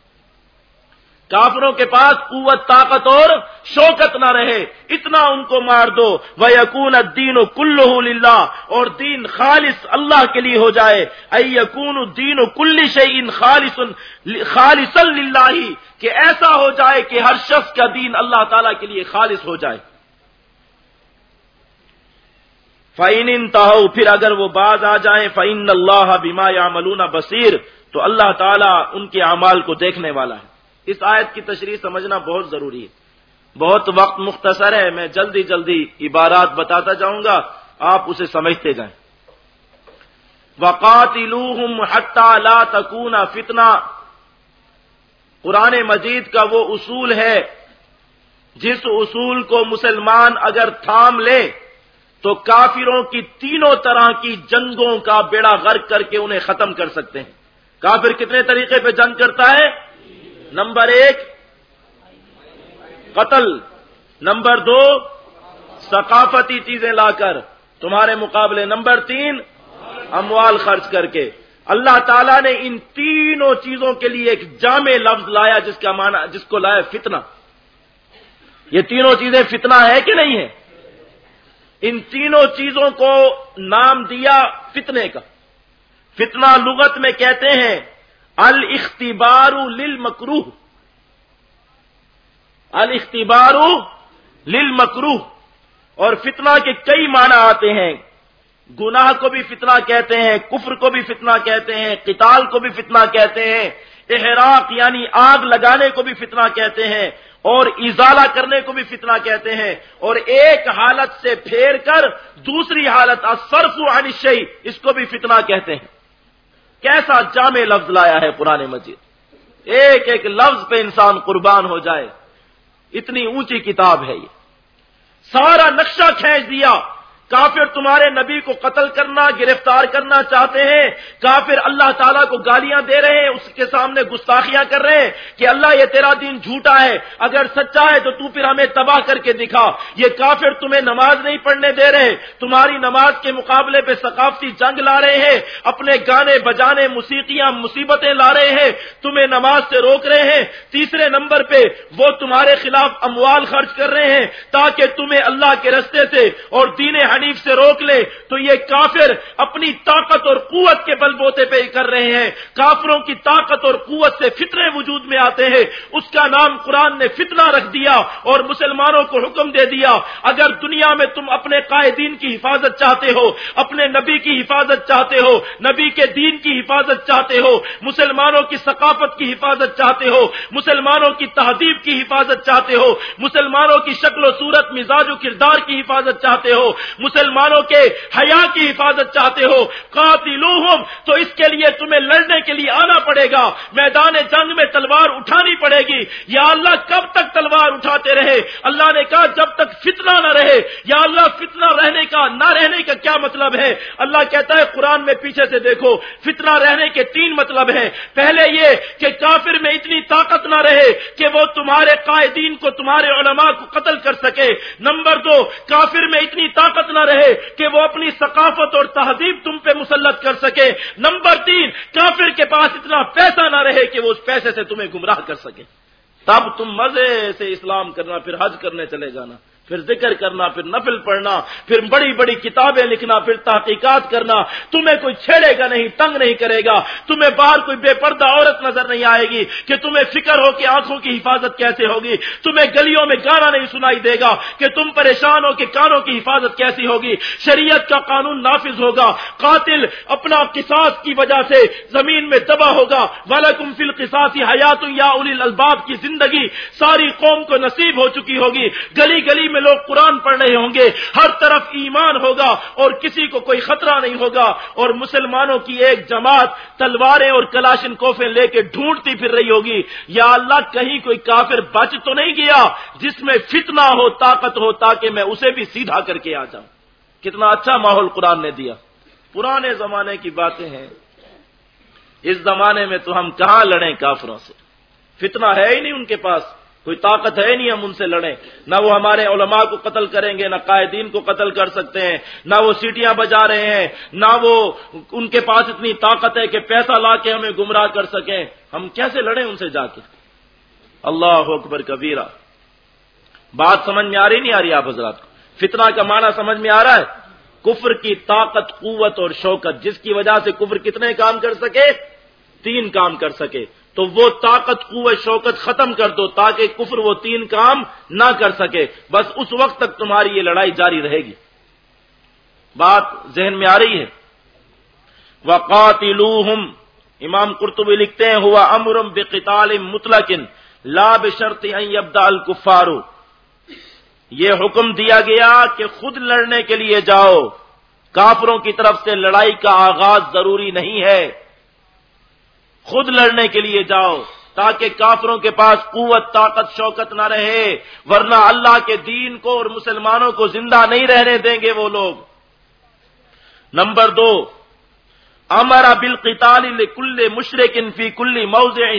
کافروں کے پاس قوت، طاقت اور شوکت نہ رہے، اتنا ان کو مار دو۔ وہ یقون دین و کل اور دین خالص اللہ کے لیے ہو جائے۔ اے یقون دین و کل شعین خالص خالص اللہ کہ ایسا ہو جائے کہ ہر شخص کا دین اللہ تعالی کے لیے خالص ہو جائے۔ فعین انتہو پھر اگر وہ باز آ جائیں فعین اللہ بیما یا بصیر تو اللہ تعالیٰ ان کے اعمال کو دیکھنے والا ہے۔ اس آیت کی تشریح سمجھنا بہت ضروری ہے۔ بہت وقت مختصر ہے، میں جلدی جلدی عبارات بتاتا جاؤں گا، آپ اسے سمجھتے جائیں۔ وقات لا تکون فتنا قرآن مجید کا وہ اصول ہے، جس اصول کو مسلمان اگر تھام لے تو کافروں کی تینوں طرح کی جنگوں کا بیڑا غرق کر کے انہیں ختم کر سکتے ہیں۔ کافر کتنے طریقے پہ جنگ کرتا ہے؟ نمبر ایک، قتل۔ نمبر دو، ثقافتی چیزیں لا کر۔ تمہارے مقابلے۔ نمبر تین، اموال خرچ کر کے۔ اللہ تعالیٰ نے ان تینوں چیزوں کے لیے ایک جامع لفظ لایا جس کا معنی، جس کو لایا فتنہ۔ یہ تینوں چیزیں فتنہ ہے کہ نہیں ہے؟ ان تینوں چیزوں کو نام دیا فتنے کا۔ فتنہ لغت میں کہتے ہیں، الاختبار للمکروہ۔ الاختبار للمکروہ۔ اور فتنہ کے کئی معنی آتے ہیں۔ گناہ کو بھی فتنہ کہتے ہیں، کفر کو بھی فتنہ کہتے ہیں، قتال کو بھی فتنہ کہتے ہیں، احراق یعنی آگ لگانے کو بھی فتنہ کہتے ہیں۔ اور ازالہ کرنے کو بھی فتنہ کہتے ہیں اور ایک حالت سے پھیر کر دوسری حالت اصرف عن اس کو بھی فتنہ کہتے ہیں۔ کیسا جامع لفظ لایا ہے پرانے مجید۔ ایک ایک لفظ پہ انسان قربان ہو جائے۔ اتنی اونچی کتاب ہے یہ۔ سارا نقشہ کھینچ دیا۔ کافر تمہارے نبی کو قتل کرنا، گرفتار کرنا چاہتے ہیں۔ کافر اللہ تعالیٰ کو گالیاں دے رہے ہیں، اس کے سامنے گستاخیاں کر رہے ہیں کہ اللہ یہ تیرا دین جھوٹا ہے، اگر سچا ہے تو تو پھر ہمیں تباہ کر کے دکھا۔ یہ کافر تمہیں نماز نہیں پڑھنے دے رہے، تمہاری نماز کے مقابلے پہ ثقافتی جنگ لا رہے ہیں، اپنے گانے بجانے، موسیقیاں، مصیبتیں لا رہے ہیں، تمہیں نماز سے روک رہے ہیں۔ تیسرے نمبر پہ وہ تمہارے خلاف اموال خرچ کر رہے ہیں تاکہ تمہیں اللہ کے رستے سے اور دین حنیف سے روک لے، تو یہ کافر اپنی طاقت اور قوت کے بل بوتے پہ کر رہے ہیں۔ کافروں کی طاقت اور قوت سے فطرے وجود میں آتے ہیں۔ اس کا نام قرآن نے فتنہ رکھ دیا اور مسلمانوں کو حکم دے دیا۔ اگر دنیا میں تم اپنے قائدین کی حفاظت چاہتے ہو، اپنے نبی کی حفاظت چاہتے ہو، نبی کے دین کی حفاظت چاہتے ہو، مسلمانوں کی ثقافت کی حفاظت چاہتے ہو، مسلمانوں کی تہذیب کی حفاظت چاہتے ہو، مسلمانوں کی شکل و صورت، مزاج و کردار کی حفاظت چاہتے ہو مسلمانوں کے حیا کی حفاظت چاہتے ہو، قاتلوہم، تو اس کے لیے تمہیں لڑنے کے لیے آنا پڑے گا۔ میدان جنگ میں تلوار اٹھانی پڑے گی۔ یا اللہ، کب تک تلوار اٹھاتے رہے؟ اللہ نے کہا، جب تک فتنہ نہ رہے۔ یا اللہ، فتنہ رہنے کا، نہ رہنے کا کیا مطلب ہے؟ اللہ کہتا ہے، قرآن میں پیچھے سے دیکھو، فتنہ رہنے کے تین مطلب ہیں۔ پہلے یہ کہ کافر میں اتنی طاقت نہ رہے کہ وہ تمہارے قائدین کو، تمہارے علماء کو قتل کر سکے۔ نمبر دو، کافر میں اتنی طاقت نہ رہے کہ وہ اپنی ثقافت اور تہذیب تم پہ مسلط کر سکے۔ نمبر تین، کافر کے پاس اتنا پیسہ نہ رہے کہ وہ اس پیسے سے تمہیں گمراہ کر سکے۔ تب تم مزے سے اسلام کرنا، پھر حج کرنے چلے جانا۔ پھر ذکر کرنا، پھر نفل پڑھنا، پھر بڑی بڑی کتابیں لکھنا، پھر تحقیقات کرنا، تمہیں کوئی چھیڑے گا نہیں، تنگ نہیں کرے گا، تمہیں باہر کوئی بے پردہ عورت نظر نہیں آئے گی کہ تمہیں فکر ہو کہ آنکھوں کی حفاظت کیسے ہوگی، تمہیں گلیوں میں گانا نہیں سنائی دے گا کہ تم پریشان ہو کہ کانوں کی حفاظت کیسی ہوگی، شریعت کا قانون نافذ ہوگا، قاتل اپنا قصاص کی وجہ سے زمین میں تباہ ہوگا والم فل قصاصی حیات یا الباب کی زندگی ساری قوم کو نصیب ہو چکی ہوگی، گلی گلی میں لوگ قرآن پڑھ رہے ہوں گے، ہر طرف ایمان ہوگا اور کسی کو کوئی خطرہ نہیں ہوگا۔ اور مسلمانوں کی ایک جماعت تلواریں اور کلاشن کوفے لے کے ڈھونڈتی پھر رہی ہوگی۔ یا اللہ، کہیں کوئی کافر بچ تو نہیں گیا جس میں فتنہ ہو، طاقت ہو، تاکہ میں اسے بھی سیدھا کر کے آ جاؤں۔ کتنا اچھا ماحول قرآن نے دیا۔ پرانے زمانے کی باتیں ہیں۔ اس زمانے میں تو ہم کہاں لڑیں کافروں سے؟ فتنہ ہے ہی نہیں ان کے پاس۔ کوئی طاقت ہے نہیں ہم ان سے لڑیں۔ نہ وہ ہمارے علماء کو قتل کریں گے، نہ قائدین کو قتل کر سکتے ہیں، نہ وہ سیٹیاں بجا رہے ہیں، نہ وہ ان کے پاس اتنی طاقت ہے کہ پیسہ لا کے ہمیں گمراہ کر سکیں۔ ہم کیسے لڑیں ان سے جا کے؟ اللہ اکبر کبیرہ۔ بات سمجھ میں آ رہی نہیں آ رہی آپ حضرات؟ کو فتنہ کا معنی سمجھ میں آ رہا ہے؟ کفر کی طاقت، قوت اور شوکت، جس کی وجہ سے کفر کتنے کام کر سکے؟ تین کام کر سکے۔ تو وہ طاقت، قوت، شوکت ختم کر دو تاکہ کفر وہ تین کام نہ کر سکے۔ بس اس وقت تک تمہاری یہ لڑائی جاری رہے گی۔ بات ذہن میں آ رہی ہے۔ وقات امام قرطبی لکھتے ہیں ہوا امرم بقتال مطلقن لا بشرط ابدا الکفارو یہ حکم دیا گیا کہ خود لڑنے کے لیے جاؤ۔ کافروں کی طرف سے لڑائی کا آغاز ضروری نہیں ہے۔ خود لڑنے کے لیے جاؤ تاکہ کافروں کے پاس قوت، طاقت، شوکت نہ رہے۔ ورنہ اللہ کے دین کو اور مسلمانوں کو زندہ نہیں رہنے دیں گے وہ لوگ۔ نمبر دو امرا بل قطال کل مشرق فی کل موضع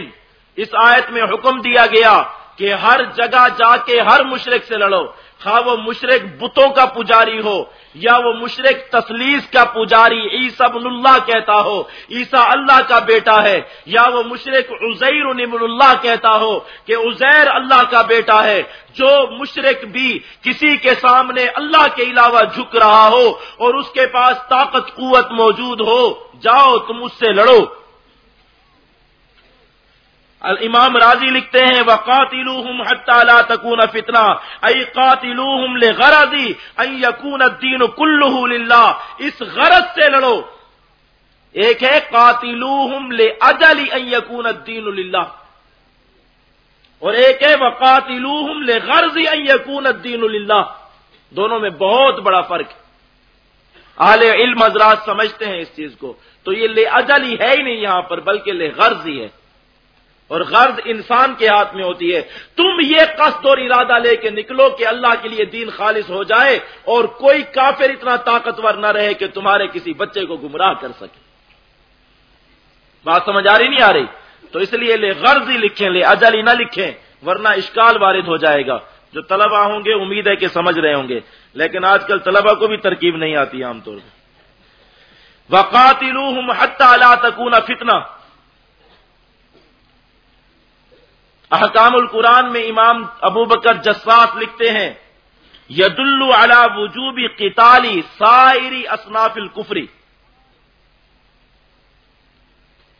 اس آیت میں حکم دیا گیا کہ ہر جگہ جا کے ہر مشرق سے لڑو۔ خواہ وہ مشرق بتوں کا پجاری ہو یا وہ مشرق تسلیس کا پجاری عیسا بن اللہ کہتا ہو عیسا اللہ کا بیٹا ہے، یا وہ مشرق عزیر نبن اللہ کہتا ہو کہ عزیر اللہ کا بیٹا ہے، جو مشرق بھی کسی کے سامنے اللہ کے علاوہ جھک رہا ہو اور اس کے پاس طاقت قوت موجود ہو، جاؤ تم اس سے لڑو۔ امام راضی لکھتے ہیں وہ قاتل لا تکون فتنا ائی قاتل غرضی یقون الدین کلو للہ اس غرض سے لڑو۔ ایک ہے قاتل لے اجلی یقون الدین للہ اور ایک ہے وہ قاتل لے غرضی یقون الدین للہ دونوں میں بہت بڑا فرق ہے۔ اہل علم حضرات سمجھتے ہیں اس چیز کو۔ تو یہ لے اجلی ہے ہی نہیں یہاں پر، بلکہ لے غرض ہی ہے۔ اور غرض انسان کے ہاتھ میں ہوتی ہے۔ تم یہ قصد اور ارادہ لے کے نکلو کہ اللہ کے لیے دین خالص ہو جائے اور کوئی کافر اتنا طاقتور نہ رہے کہ تمہارے کسی بچے کو گمراہ کر سکے۔ بات سمجھ آ رہی نہیں آ رہی؟ تو اس لیے لے غرض ہی لکھیں، لے اجل ہی نہ لکھیں، ورنہ اشکال وارد ہو جائے گا۔ جو طلبا ہوں گے، امید ہے کہ سمجھ رہے ہوں گے۔ لیکن آج کل طلبا کو بھی ترکیب نہیں آتی عام طور پر۔ وقات اللہ تکون فتنہ۔ احکام القرآن میں امام ابو بکر جساس لکھتے ہیں ید اللہ وجوبی قتالی سائری اصناف الکفری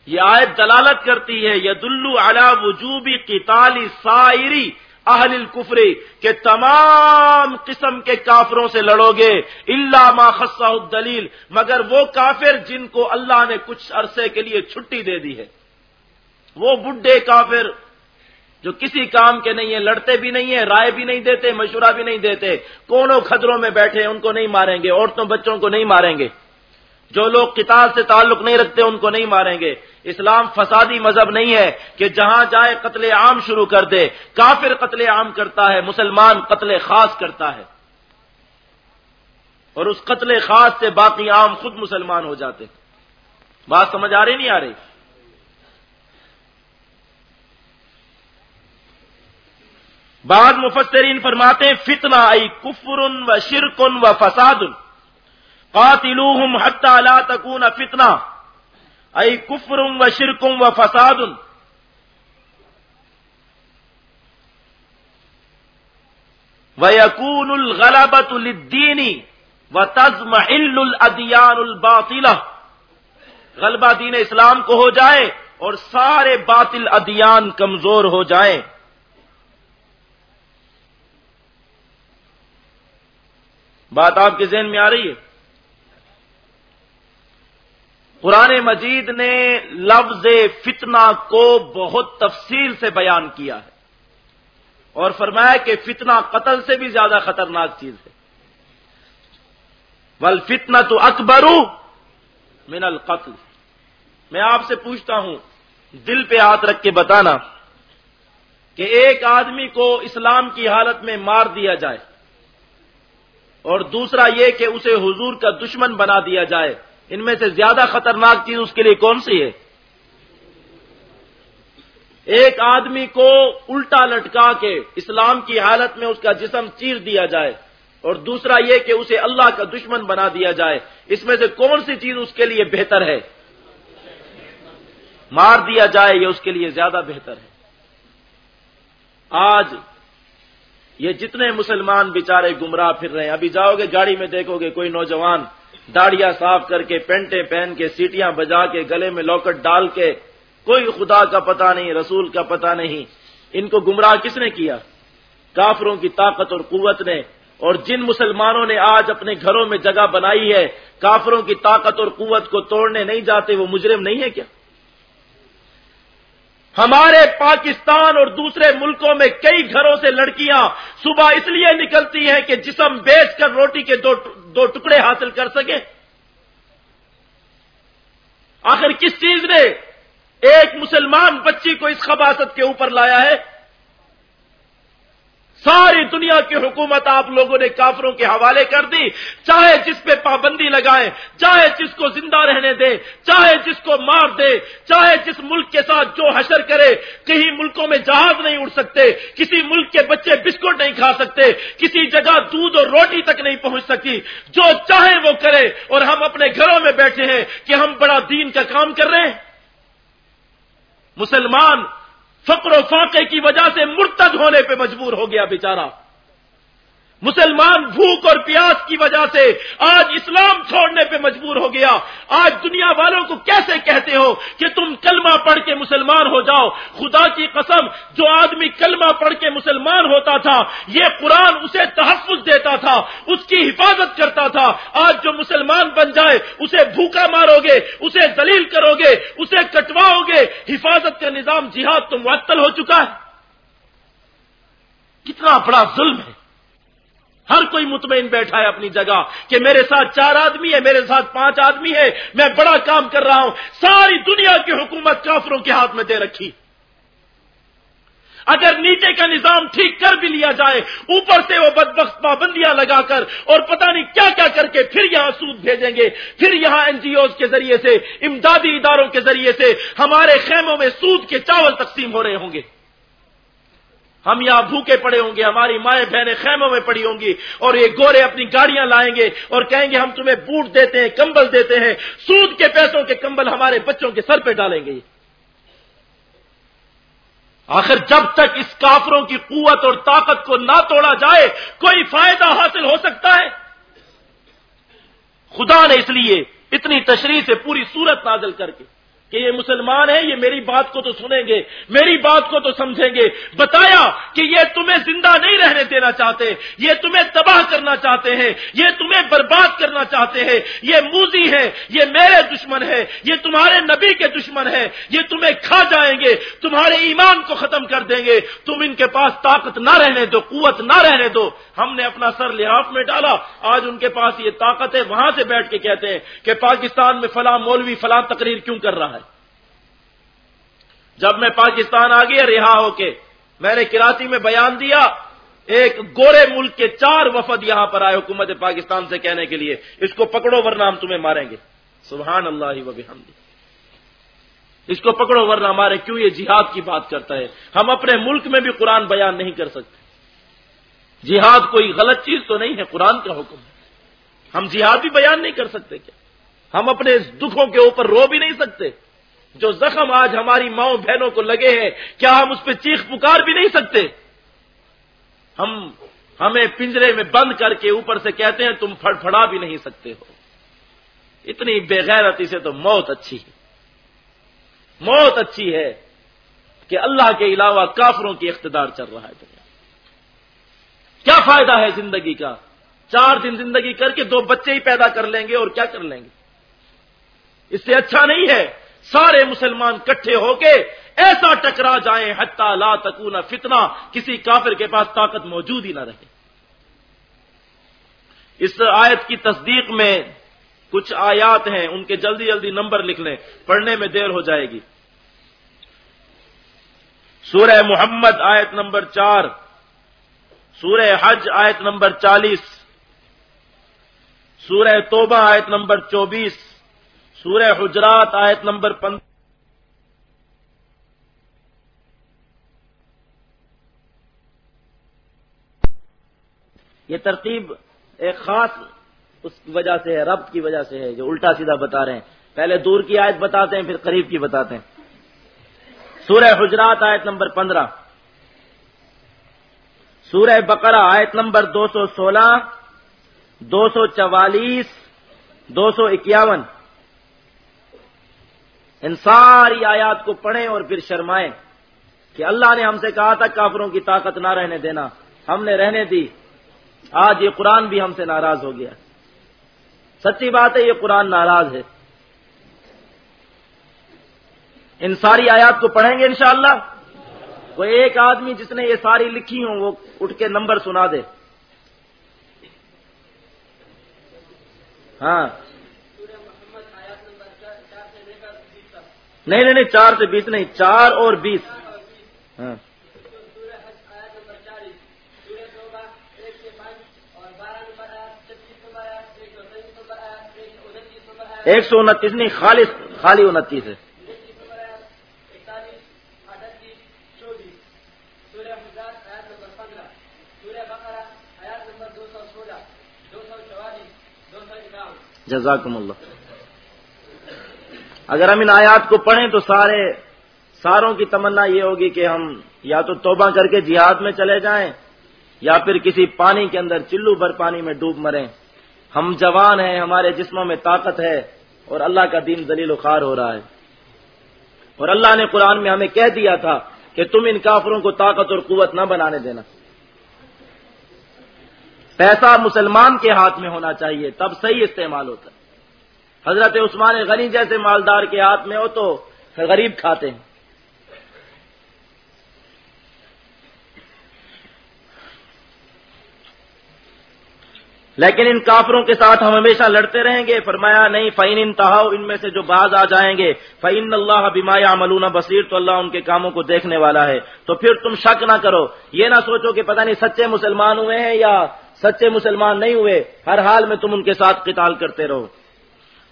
یہ آیت دلالت کرتی ہے ید اللہ وجوبی قتالی سائری اہل الکفری کہ تمام قسم کے کافروں سے لڑو گے اللہ ما خصہ الدلیل، مگر وہ کافر جن کو اللہ نے کچھ عرصے کے لیے چھٹی دے دی ہے۔ وہ بڈھے کافر جو کسی کام کے نہیں ہیں، لڑتے بھی نہیں ہیں، رائے بھی نہیں دیتے، مشورہ بھی نہیں دیتے، کونوں خطروں میں بیٹھے ان کو نہیں ماریں گے، عورتوں بچوں کو نہیں ماریں گے۔ جو لوگ کتاب سے تعلق نہیں رکھتے، ان کو نہیں ماریں گے۔ اسلام فسادی مذہب نہیں ہے کہ جہاں جائے قتل عام شروع کر دے، کافر قتل عام کرتا ہے، مسلمان قتل خاص کرتا ہے۔ اور اس قتل خاص سے باقی عام خود مسلمان ہو جاتے۔ بات سمجھ آ رہی نہیں آ رہی؟ بعض مفسرین فرماتے ہیں، فتنہ ای کفر و شرکن و فساد. قاتلوہم حتی لا تکون فتنہ. ای کفر و شرکن و فساد. وَيَكُونُ الْغَلَبَةُ لِلدِّينِ وَتَزْمَحِلُّ الْأَدْيَانُ الْبَاطِلَةِ غلبہ دین اسلام کو ہو جائے اور سارے باطل ادیان کمزور ہو جائیں۔ بات آپ کے ذہن میں آ رہی ہے۔ قرآن مجید نے لفظ فتنہ کو بہت تفصیل سے بیان کیا ہے۔ اور فرمایا کہ فتنہ قتل سے بھی زیادہ خطرناک چیز ہے۔ ول فتنا تو اکبرو من القتل۔ میں آپ سے پوچھتا ہوں، دل پہ ہاتھ رکھ کے بتانا کہ ایک آدمی کو اسلام کی حالت میں مار دیا جائے۔ اور دوسرا یہ کہ اسے حضور کا دشمن بنا دیا جائے۔ ان میں سے زیادہ خطرناک چیز اس کے لیے کون سی ہے؟ ایک آدمی کو الٹا لٹکا کے اسلام کی حالت میں اس کا جسم چیر دیا جائے اور دوسرا یہ کہ اسے اللہ کا دشمن بنا دیا جائے۔ اس میں سے کون سی چیز اس کے لیے بہتر ہے؟ مار دیا جائے یہ اس کے لیے زیادہ بہتر ہے۔ آج یہ جتنے مسلمان بےچارے گمراہ پھر رہے ہیں۔ ابھی جاؤ گے، گاڑی میں دیکھو گے کوئی نوجوان داڑیاں صاف کر کے، پینٹیں پہن کے، سیٹیاں بجا کے، گلے میں لوکٹ ڈال کے، کوئی خدا کا پتہ نہیں، رسول کا پتہ نہیں۔ ان کو گمراہ کس نے کیا؟ کافروں کی طاقت اور قوت نے۔ اور جن مسلمانوں نے آج اپنے گھروں میں جگہ بنائی ہے، کافروں کی طاقت اور قوت کو توڑنے نہیں جاتے، وہ مجرم نہیں ہے کیا؟ ہمارے پاکستان اور دوسرے ملکوں میں کئی گھروں سے لڑکیاں صبح اس لیے نکلتی ہیں کہ جسم بیچ کر روٹی کے دو دو ٹکڑے حاصل کر سکیں۔ آخر کس چیز نے ایک مسلمان بچی کو اس خباست کے اوپر لایا ہے؟ ساری دنیا کی حکومت آپ لوگوں نے کافروں کے حوالے کر دی۔ چاہے جس پہ پابندی لگائے، چاہے جس کو زندہ رہنے دے، چاہے جس کو مار دے، چاہے جس ملک کے ساتھ جو حشر کرے، کہیں ملکوں میں جہاز نہیں اڑ سکتے، کسی ملک کے بچے بسکٹ نہیں کھا سکتے، کسی جگہ دودھ اور روٹی تک نہیں پہنچ سکی۔ جو چاہے وہ کرے، اور ہم اپنے گھروں میں بیٹھے ہیں کہ ہم بڑا دین کا کام کر رہے ہیں۔ مسلمان فقر و فاقے کی وجہ سے مرتد ہونے پہ مجبور ہو گیا بیچارہ۔ مسلمان بھوک اور پیاس کی وجہ سے آج اسلام چھوڑنے پہ مجبور ہو گیا۔ آج دنیا والوں کو کیسے کہتے ہو کہ تم کلمہ پڑھ کے مسلمان ہو جاؤ؟ خدا کی قسم، جو آدمی کلمہ پڑھ کے مسلمان ہوتا تھا، یہ قرآن اسے تحفظ دیتا تھا، اس کی حفاظت کرتا تھا۔ آج جو مسلمان بن جائے، اسے بھوکا مارو گے اسے دلیل کرو گے اسے کٹواؤ گے حفاظت کا نظام جہاد تو معطل ہو چکا ہے۔ کتنا بڑا ظلم ہے۔ ہر کوئی مطمئن بیٹھا ہے اپنی جگہ کہ میرے ساتھ چار آدمی ہے، میرے ساتھ پانچ آدمی ہے، میں بڑا کام کر رہا ہوں، ساری دنیا کی حکومت کافروں کے ہاتھ میں دے رکھی۔ اگر نیچے کا نظام ٹھیک کر بھی لیا جائے، اوپر سے وہ بدبخت پابندیاں لگا کر اور پتہ نہیں کیا کیا کر کے پھر یہاں سود بھیجیں گے، پھر یہاں این جی اوز کے ذریعے سے، امدادی اداروں کے ذریعے سے ہمارے خیموں میں سود کے چاول تقسیم ہو رہے ہوں گے۔ ہم یہاں بھوکے پڑے ہوں گے، ہماری مائیں بہنیں خیموں میں پڑی ہوں گی اور یہ گورے اپنی گاڑیاں لائیں گے اور کہیں گے ہم تمہیں بوٹ دیتے ہیں، کمبل دیتے ہیں، سود کے پیسوں کے کمبل ہمارے بچوں کے سر پہ ڈالیں گے۔ آخر جب تک اس کافروں کی قوت اور طاقت کو نہ توڑا جائے، کوئی فائدہ حاصل ہو سکتا ہے؟ خدا نے اس لیے اتنی تشریح سے پوری صورت نازل کر کے کہ یہ مسلمان ہیں، یہ میری بات کو تو سنیں گے، میری بات کو تو سمجھیں گے۔ بتایا کہ یہ تمہیں زندہ نہیں رہنے دینا چاہتے، یہ تمہیں تباہ کرنا چاہتے ہیں، یہ تمہیں برباد کرنا چاہتے ہیں۔ یہ موزی ہے یہ میرے دشمن ہے یہ تمہارے نبی کے دشمن ہے یہ تمہیں کھا جائیں گے، تمہارے ایمان کو ختم کر دیں گے۔ تم ان کے پاس طاقت نہ رہنے دو، قوت نہ رہنے دو۔ ہم نے اپنا سر لحاف میں ڈالا، آج ان کے پاس یہ طاقت ہے، وہاں سے بیٹھ کے کہتے ہیں کہ پاکستان میں فلاں مولوی فلاں تقریر کیوں کر رہا ہے؟ جب میں پاکستان آ گیا رہا ہو کے، میں نے کراچی میں بیان دیا، ایک گورے ملک کے چار وفد یہاں پر آئے حکومت پاکستان سے کہنے کے لیے، اس کو پکڑو ورنہ ہم تمہیں ماریں گے۔ سبحان اللہ و بحمدی اس کو پکڑو ورنہ ہمارے کیوں یہ جہاد کی بات کرتا ہے؟ ہم اپنے ملک میں بھی قرآن بیان نہیں کر سکتے۔ جہاد کوئی غلط چیز تو نہیں ہے، قرآن کا حکم ہے۔ ہم جہاد بھی بیان نہیں کر سکتے کیا؟ ہم اپنے دکھوں کے اوپر رو بھی نہیں سکتے۔ جو زخم آج ہماری ماؤں بہنوں کو لگے ہیں، کیا ہم اس پہ چیخ پکار بھی نہیں سکتے؟ ہم ہمیں پنجرے میں بند کر کے اوپر سے کہتے ہیں، تم پھڑا بھی نہیں سکتے ہو۔ اتنی بےغیرتی سے تو موت اچھی ہے۔ موت اچھی ہے کہ اللہ کے علاوہ کافروں کی اقتدار چل رہا ہے۔ دنیا کیا فائدہ ہے زندگی کا؟ چار دن زندگی کر کے دو بچے ہی پیدا کر لیں گے اور کیا کر لیں گے؟ اس سے اچھا نہیں ہے۔ سارے مسلمان کٹھے ہو کے ایسا ٹکرا جائیں حتہ لا تکونا فتنہ، کسی کافر کے پاس طاقت موجود ہی نہ رہے۔ اس آیت کی تصدیق میں کچھ آیات ہیں، ان کے جلدی جلدی نمبر لکھ لیں، پڑھنے میں دیر ہو جائے گی۔ سورہ محمد آیت نمبر چار، سورہ حج آیت نمبر چالیس، سورہ توبہ آیت نمبر چوبیس سورہ حجرات آیت نمبر پندرہ یہ ترتیب ایک خاص اس کی وجہ سے ہے، ربط کی وجہ سے ہے، جو الٹا سیدھا بتا رہے ہیں۔ پہلے دور کی آیت بتاتے ہیں، پھر قریب کی بتاتے ہیں۔ سورہ حجرات آیت نمبر پندرہ۔ سورہ بقرہ آیت نمبر دو سو سولہ، دو سو چوالیس، دو سو اکیاون۔ ان ساری آیات کو پڑھیں اور پھر شرمائیں کہ اللہ نے ہم سے کہا تھا کافروں کی طاقت نہ رہنے دینا، ہم نے رہنے دی۔ آج یہ قرآن بھی ہم سے ناراض ہو گیا۔ سچی بات ہے، یہ قرآن ناراض ہے۔ ان ساری آیات کو پڑھیں گے انشاءاللہ۔ وہ ایک آدمی جس نے یہ ساری لکھی ہوں، وہ اٹھ کے نمبر سنا دے۔ ہاں۔ نہیں نہیں نہیں، چار سے بیس نہیں، چار اور بیس۔ ہاں۔ ایک سو انتیس نہیں خالی خالی انتیس ہے۔ جزاکم اللہ۔ اگر ہم ان آیات کو پڑھیں تو سارے ساروں کی تمنا یہ ہوگی کہ ہم یا تو توبہ کر کے جہاد میں چلے جائیں یا پھر کسی پانی کے اندر چلو بھر پانی میں ڈوب مریں۔ ہم جوان ہیں، ہمارے جسموں میں طاقت ہے اور اللہ کا دین دلیل و خار ہو رہا ہے۔ اور اللہ نے قرآن میں ہمیں کہہ دیا تھا کہ تم ان کافروں کو طاقت اور قوت نہ بنانے دینا۔ پیسہ مسلمان کے ہاتھ میں ہونا چاہیے، تب صحیح استعمال ہوتا ہے۔ حضرت عثمان غنی جیسے مالدار کے ہاتھ میں ہو تو غریب کھاتے ہیں۔ لیکن ان کافروں کے ساتھ ہم ہمیشہ لڑتے رہیں گے۔ فرمایا، نہیں فعین انتہاؤ، ان میں سے جو باز آ جائیں گے۔ فعین اللہ بیمایا ملونہ بصیر تو اللہ ان کے کاموں کو دیکھنے والا ہے۔ تو پھر تم شک نہ کرو۔ یہ نہ سوچو کہ پتہ نہیں سچے مسلمان ہوئے ہیں یا سچے مسلمان نہیں ہوئے۔ ہر حال میں تم ان کے ساتھ قتال کرتے رہو۔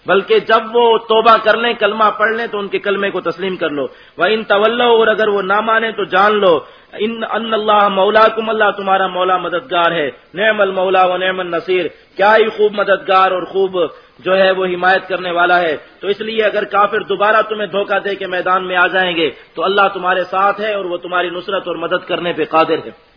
بلکہ جب وہ توبہ کر لیں، کلمہ پڑھ لیں، تو ان کے کلمے کو تسلیم کر لو۔ وہ ان طول اور اگر وہ نہ مانے تو جان لو۔ ان ان اللہ مولا کم اللہ تمہارا مولا مددگار ہے۔ نعم المولا و نعم النصیر۔ کیا ہی خوب مددگار اور خوب جو ہے وہ حمایت کرنے والا ہے۔ تو اس لیے اگر کافر دوبارہ تمہیں دھوکہ دے کے میدان میں آ جائیں گے، تو اللہ تمہارے ساتھ ہے اور وہ تمہاری نصرت اور مدد کرنے پہ قادر ہے۔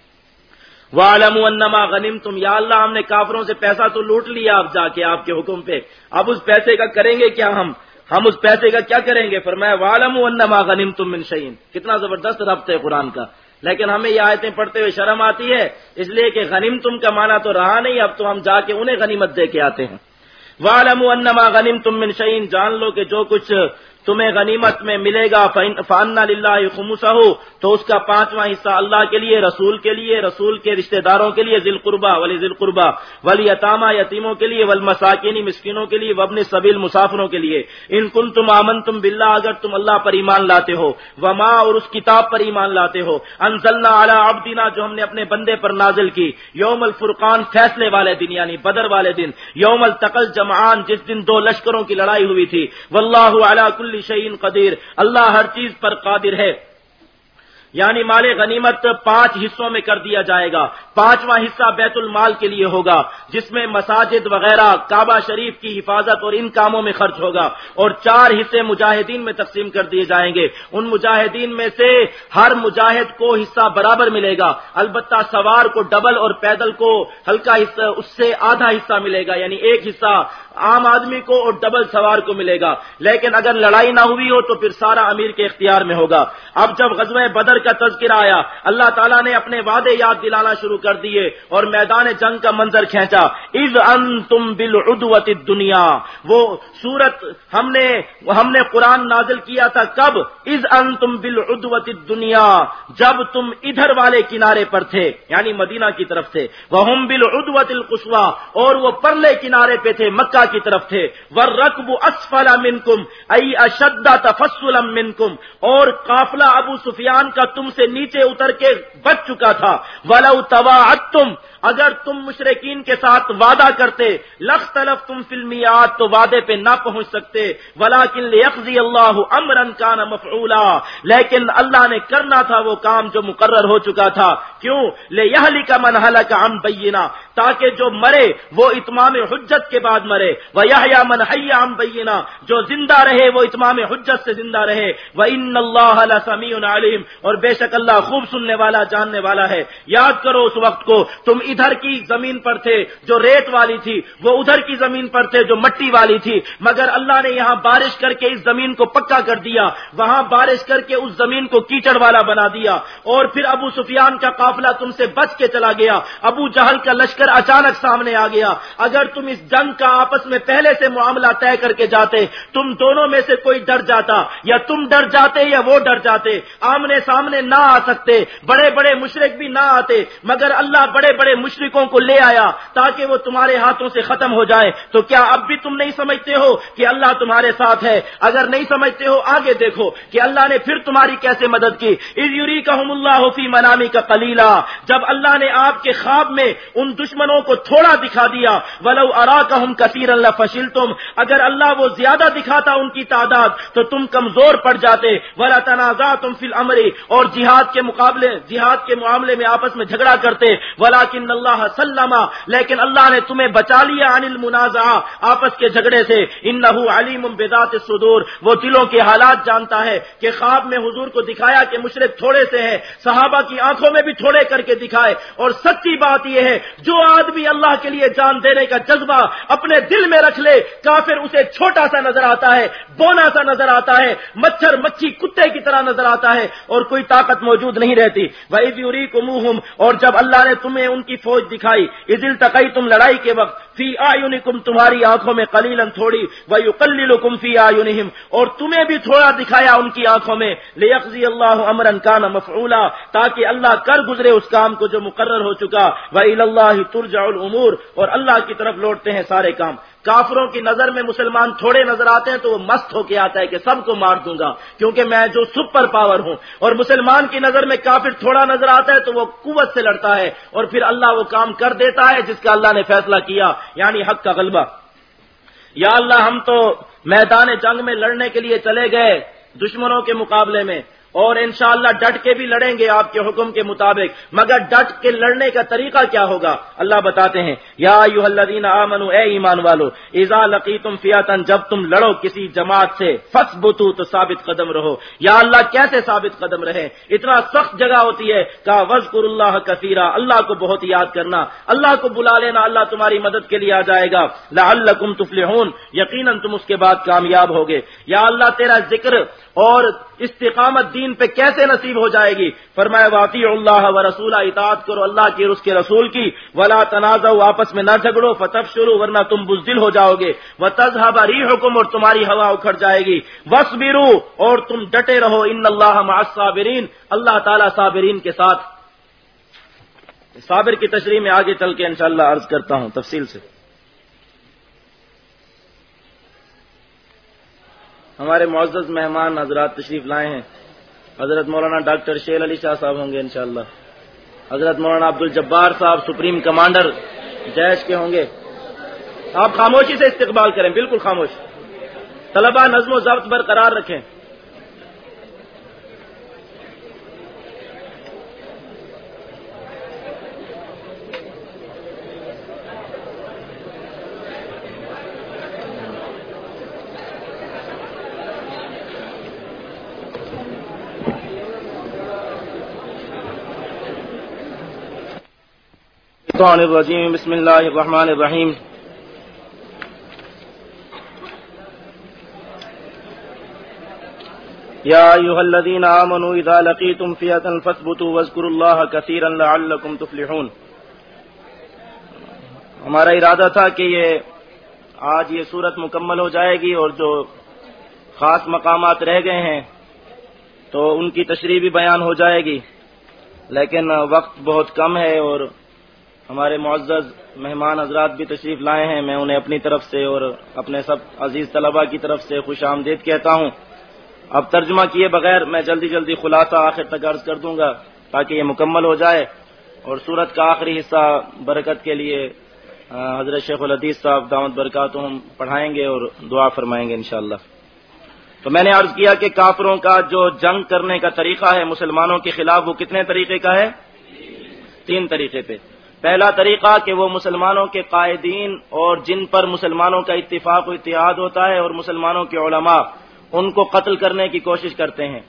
عالم انما غنیم تم یا اللہ، ہم نے کافروں سے پیسہ تو لوٹ لیا اب جا کے آپ کے حکم پہ۔ اب اس پیسے کا کریں گے کیا ہم؟ ہم اس پیسے کا کیا کریں گے؟ فرمایا والم انما غنیم تم من شعین کتنا زبردست ربط ہے قرآن کا۔ لیکن ہمیں یہ آیتیں پڑھتے ہوئے شرم آتی ہے۔ اس لیے کہ غنیم تم کا مانا تو رہا نہیں، اب تو ہم جا کے انہیں غنیمت دے کے آتے ہیں۔ والم انما غنیم تم من شعین جان لو کہ جو کچھ تمہیں غنیمت میں ملے گا فن اللہ خمسہ ہو تو اس کا پانچواں حصہ اللہ کے لیے، رسول کے لیے، رسول کے رشتہ داروں کے لیے ذیل قربا ولی ذیل قربا ولی یتامہ، یتیموں کے لیے ولمساکینی مسکینوں کے لیے وبن سبیل، مسافروں کے لیے۔ ان کن تم آمن تم بلّہ اگر تم اللہ پر ایمان لاتے ہو، وما، اور اس کتاب پر ایمان لاتے ہو، انزلنا اعلیٰ ابدینا جو ہم نے اپنے بندے پر نازل کی، یوم الفرقان، فیصلے والے دن یعنی بدر والے دن، یوم التقل جمعان، جس دن دو لشکروں کی لڑائی ہوئی تھی، واللہ علی کل شعین قدیر اللہ ہر چیز پر قادر ہے۔ یعنی مال غنیمت پانچ حصوں میں کر دیا جائے گا۔ پانچواں حصہ بیت المال کے لیے ہوگا، جس میں مساجد وغیرہ، کعبہ شریف کی حفاظت اور ان کاموں میں خرچ ہوگا۔ اور چار حصے مجاہدین میں تقسیم کر دیے جائیں گے۔ ان مجاہدین میں سے ہر مجاہد کو حصہ برابر ملے گا۔ البتہ سوار کو ڈبل اور پیدل کو ہلکا حصہ، اس سے آدھا حصہ ملے گا۔ یعنی ایک حصہ عام آدمی کو اور ڈبل سوار کو ملے گا۔ لیکن اگر لڑائی نہ ہوئی ہو تو پھر سارا امیر کے اختیار میں ہوگا۔ اب جب غزوہ بدر کا تذکرہ آیا، اللہ تعالیٰ نے اپنے وعدے یاد دلانا شروع کر دیے اور میدان جنگ کا منظر کھینچا۔ از ان تم بل دنیا وہ سورت ہم نے ہم نے قرآن نازل کیا تھا۔ کب؟ از ان تم بل دنیا جب تم ادھر والے کنارے پر تھے یعنی مدینہ کی طرف تھے وہ ہم بل ادوت القشوا اور وہ پرلے کنارے پہ تھے، مکہ کی طرف تھے۔ ور رقب اسفل منکم ای اشدا تفصل منکم اور قافلہ ابو سفیان کا تم سے نیچے اتر کے بچ چکا تھا۔ ولو توا تم اگر تم مشرقین کے ساتھ وعدہ کرتے لخ طلب تم فلمیات تو وعدے پہ نہ پہنچ سکتے۔ ولا کن اللہ امرن کا نہ مفعولا۔ لیکن اللہ نے کرنا تھا وہ کام جو مقرر ہو چکا تھا۔ کیوں؟ لے یہ کا منحلہ کا ام بینا تاکہ جو مرے، وہ اتمام حجت کے بعد مرے۔ وہ یا من حیا ام بینا جو زندہ رہے وہ اتمام حجت سے زندہ رہے وہ ان اللہ سمیع علیم اور بے شک اللہ خوب سننے والا جاننے والا ہے یاد کرو اس وقت کو تم ادھر کی زمین پر تھے جو ریت والی تھی وہ ادھر کی زمین پر تھے جو مٹی والی تھی مگر اللہ نے یہاں بارش کر کے اس زمین کو پکا کر دیا وہاں بارش کر کے اس زمین کو کیچڑ والا بنا دیا اور پھر ابو سفیان کا قافلہ تم سے بچ کے چلا گیا ابو جہل کا لشکر اچانک سامنے آ گیا اگر تم اس جنگ کا آپس میں پہلے سے معاملہ طے کر کے جاتے، تم دونوں میں سے کوئی ڈر جاتا، یا تم ڈر جاتے یا وہ ڈر جاتے، آمنے سامنے نہ آ سکتے، بڑے بڑے مشرق بھی نہ آتے، مگر اللہ بڑے بڑے مشرقوں کو لے آیا تاکہ وہ تمہارے ہاتھوں سے ختم ہو جائے۔ تو کیا اب بھی تم نہیں سمجھتے ہو کہ اللہ تمہارے ساتھ ہے؟ اگر نہیں سمجھتے ہو، آگے دیکھو کہ اللہ نے پھر تمہاری کیسے مدد کی۔ یوری کا اللہ فی منامی کا کلیلہ جب اللہ نے آپ کے خواب میں ان دشمنوں کو تھوڑا دکھا دیا، ولو ارا کا ہم کثیر اللہ فشل تم اگر اللہ وہ زیادہ دکھاتا ان کی تعداد تو تم کمزور پڑ جاتے۔ ولا تنازع تم فل امری اور جہاد کے مقابلے، جہاد کے معاملے میں آپس میں جھگڑا کرتے۔ ولا کن اللہ سلم، لیکن اللہ نے تمہیں بچا لیا انل منازع آپس کے جھگڑے سے۔ ان نہ علیم بذات صدور وہ دلوں کے حالات جانتا ہے کہ خواب میں حضور کو دکھایا کہ مشرق تھوڑے سے ہیں، صحابہ کی آنکھوں میں بھی تھوڑے کر کے دکھائے۔ اور سچی بات یہ ہے، جو آدمی اللہ کے لیے جان دینے کا جذبہ اپنے دل دل میں رکھ لے، کافر اسے چھوٹا سا نظر آتا ہے، بونا سا نظر آتا ہے، مچھر، مچھی، کتے کی طرح نظر آتا ہے اور کوئی طاقت موجود نہیں رہتی۔ وہی کو منہ اور جب اللہ نے تمہیں ان کی فوج دکھائی عزل تقئی تم لڑائی کے وقت فی آیونکم تمہاری آنکھوں میں قلیلن تھوڑی وہی کلیلکم فی آیونہم اور تمہیں بھی تھوڑا دکھایا ان کی آنکھوں میں۔ لیقضی اللہ امرن کان مفعولا، تاکہ اللہ کر گزرے اس کام کو جو مقرر ہو چکا۔ وہی اللہ ترجع الامور اور اللہ کی طرف لوٹتے ہیں سارے کام۔ کافروں کی نظر میں مسلمان تھوڑے نظر آتے ہیں تو وہ مست ہو کے آتا ہے کہ سب کو مار دوں گا، کیونکہ میں جو سپر پاور ہوں۔ اور مسلمان کی نظر میں کافر تھوڑا نظر آتا ہے تو وہ قوت سے لڑتا ہے اور پھر اللہ وہ کام کر دیتا ہے جس کا اللہ نے فیصلہ کیا یعنی حق کا غلبہ۔ یا اللہ ہم تو میدان جنگ میں لڑنے کے لیے چلے گئے، دشمنوں کے مقابلے میں۔ اور انشاءاللہ ڈٹ کے بھی لڑیں گے آپ کے حکم کے مطابق۔ مگر ڈٹ کے لڑنے کا طریقہ کیا ہوگا؟ اللہ بتاتے ہیں۔ یا یو الذین آمنو اے ایمان والو ایزا لقیتم فیاتن جب تم لڑو کسی جماعت سے فس تو ثابت قدم رہو۔ یا اللہ، کیسے ثابت قدم رہے؟ اتنا سخت جگہ ہوتی ہے کا وزقر اللہ کثیرہ اللہ کو بہت یاد کرنا۔ اللہ کو بلا لینا، اللہ تمہاری مدد کے لیے آ جائے گا۔ لعلکم تفلحون، یقیناً تم اس کے بعد کامیاب ہوگے۔ یا اللہ، تیرا ذکر اور استقامت دین پہ کیسے نصیب ہو جائے گی؟ فرمایا واطی اللہ و رسول اطاعت کرو اللہ کی اور اس کے رسول کی۔ ولا تنازع آپس میں نہ جھگڑو فتح شروع ورنہ تم بزدل ہو جاؤ گے۔ وہ تذہب ری حکم اور تمہاری ہوا اکھڑ جائے گی۔ وس اور تم ڈٹے رہو۔ ان اللہ صابرین اللہ تعالی صابرین کے ساتھ۔ صابر کی تشریح میں آگے چل کے انشاءاللہ عرض کرتا ہوں تفصیل سے۔ ہمارے معزز مہمان حضرات تشریف لائے ہیں۔ حضرت مولانا ڈاکٹر شیل علی شاہ صاحب ہوں گے انشاءاللہ۔ حضرت مولانا عبد الجبار صاحب سپریم کمانڈر جیش کے ہوں گے۔ آپ خاموشی سے استقبال کریں، بالکل خاموش۔ طلبہ نظم و ضبط برقرار رکھیں۔ الرجيم. بسم الله الرحمن الرحيم. يا أيها الذين آمنوا إذا لقيتم فئة فاثبتوا واذكروا الله كثيرا لعلكم تفلحون. ہمارا ارادہ تھا کہ یہ آج یہ صورت مکمل ہو جائے گی اور جو خاص مقامات رہ گئے ہیں تو ان کی تشریح بھی بیان ہو جائے گی، لیکن وقت بہت کم ہے اور ہمارے معزز مہمان حضرات بھی تشریف لائے ہیں۔ میں انہیں اپنی طرف سے اور اپنے سب عزیز طلبہ کی طرف سے خوش آمدید کہتا ہوں۔ اب ترجمہ کیے بغیر میں جلدی جلدی خلاصہ آخر تک عرض کر دوں گا تاکہ یہ مکمل ہو جائے اور سورت کا آخری حصہ برکت کے لیے حضرت شیخ الحدیث صاحب دعوت برکات ہم پڑھائیں گے اور دعا فرمائیں گے انشاءاللہ۔ تو میں نے عرض کیا کہ کافروں کا جو جنگ کرنے کا طریقہ ہے، مسلمانوں کے خلاف وہ کتنے طریقے کا ہے؟ تین طریقے پہ۔ پہلا طریقہ کہ وہ مسلمانوں کے قائدین اور جن پر مسلمانوں کا اتفاق و اتحاد ہوتا ہے اور مسلمانوں کے علماء ان کو قتل کرنے کی کوشش کرتے ہیں۔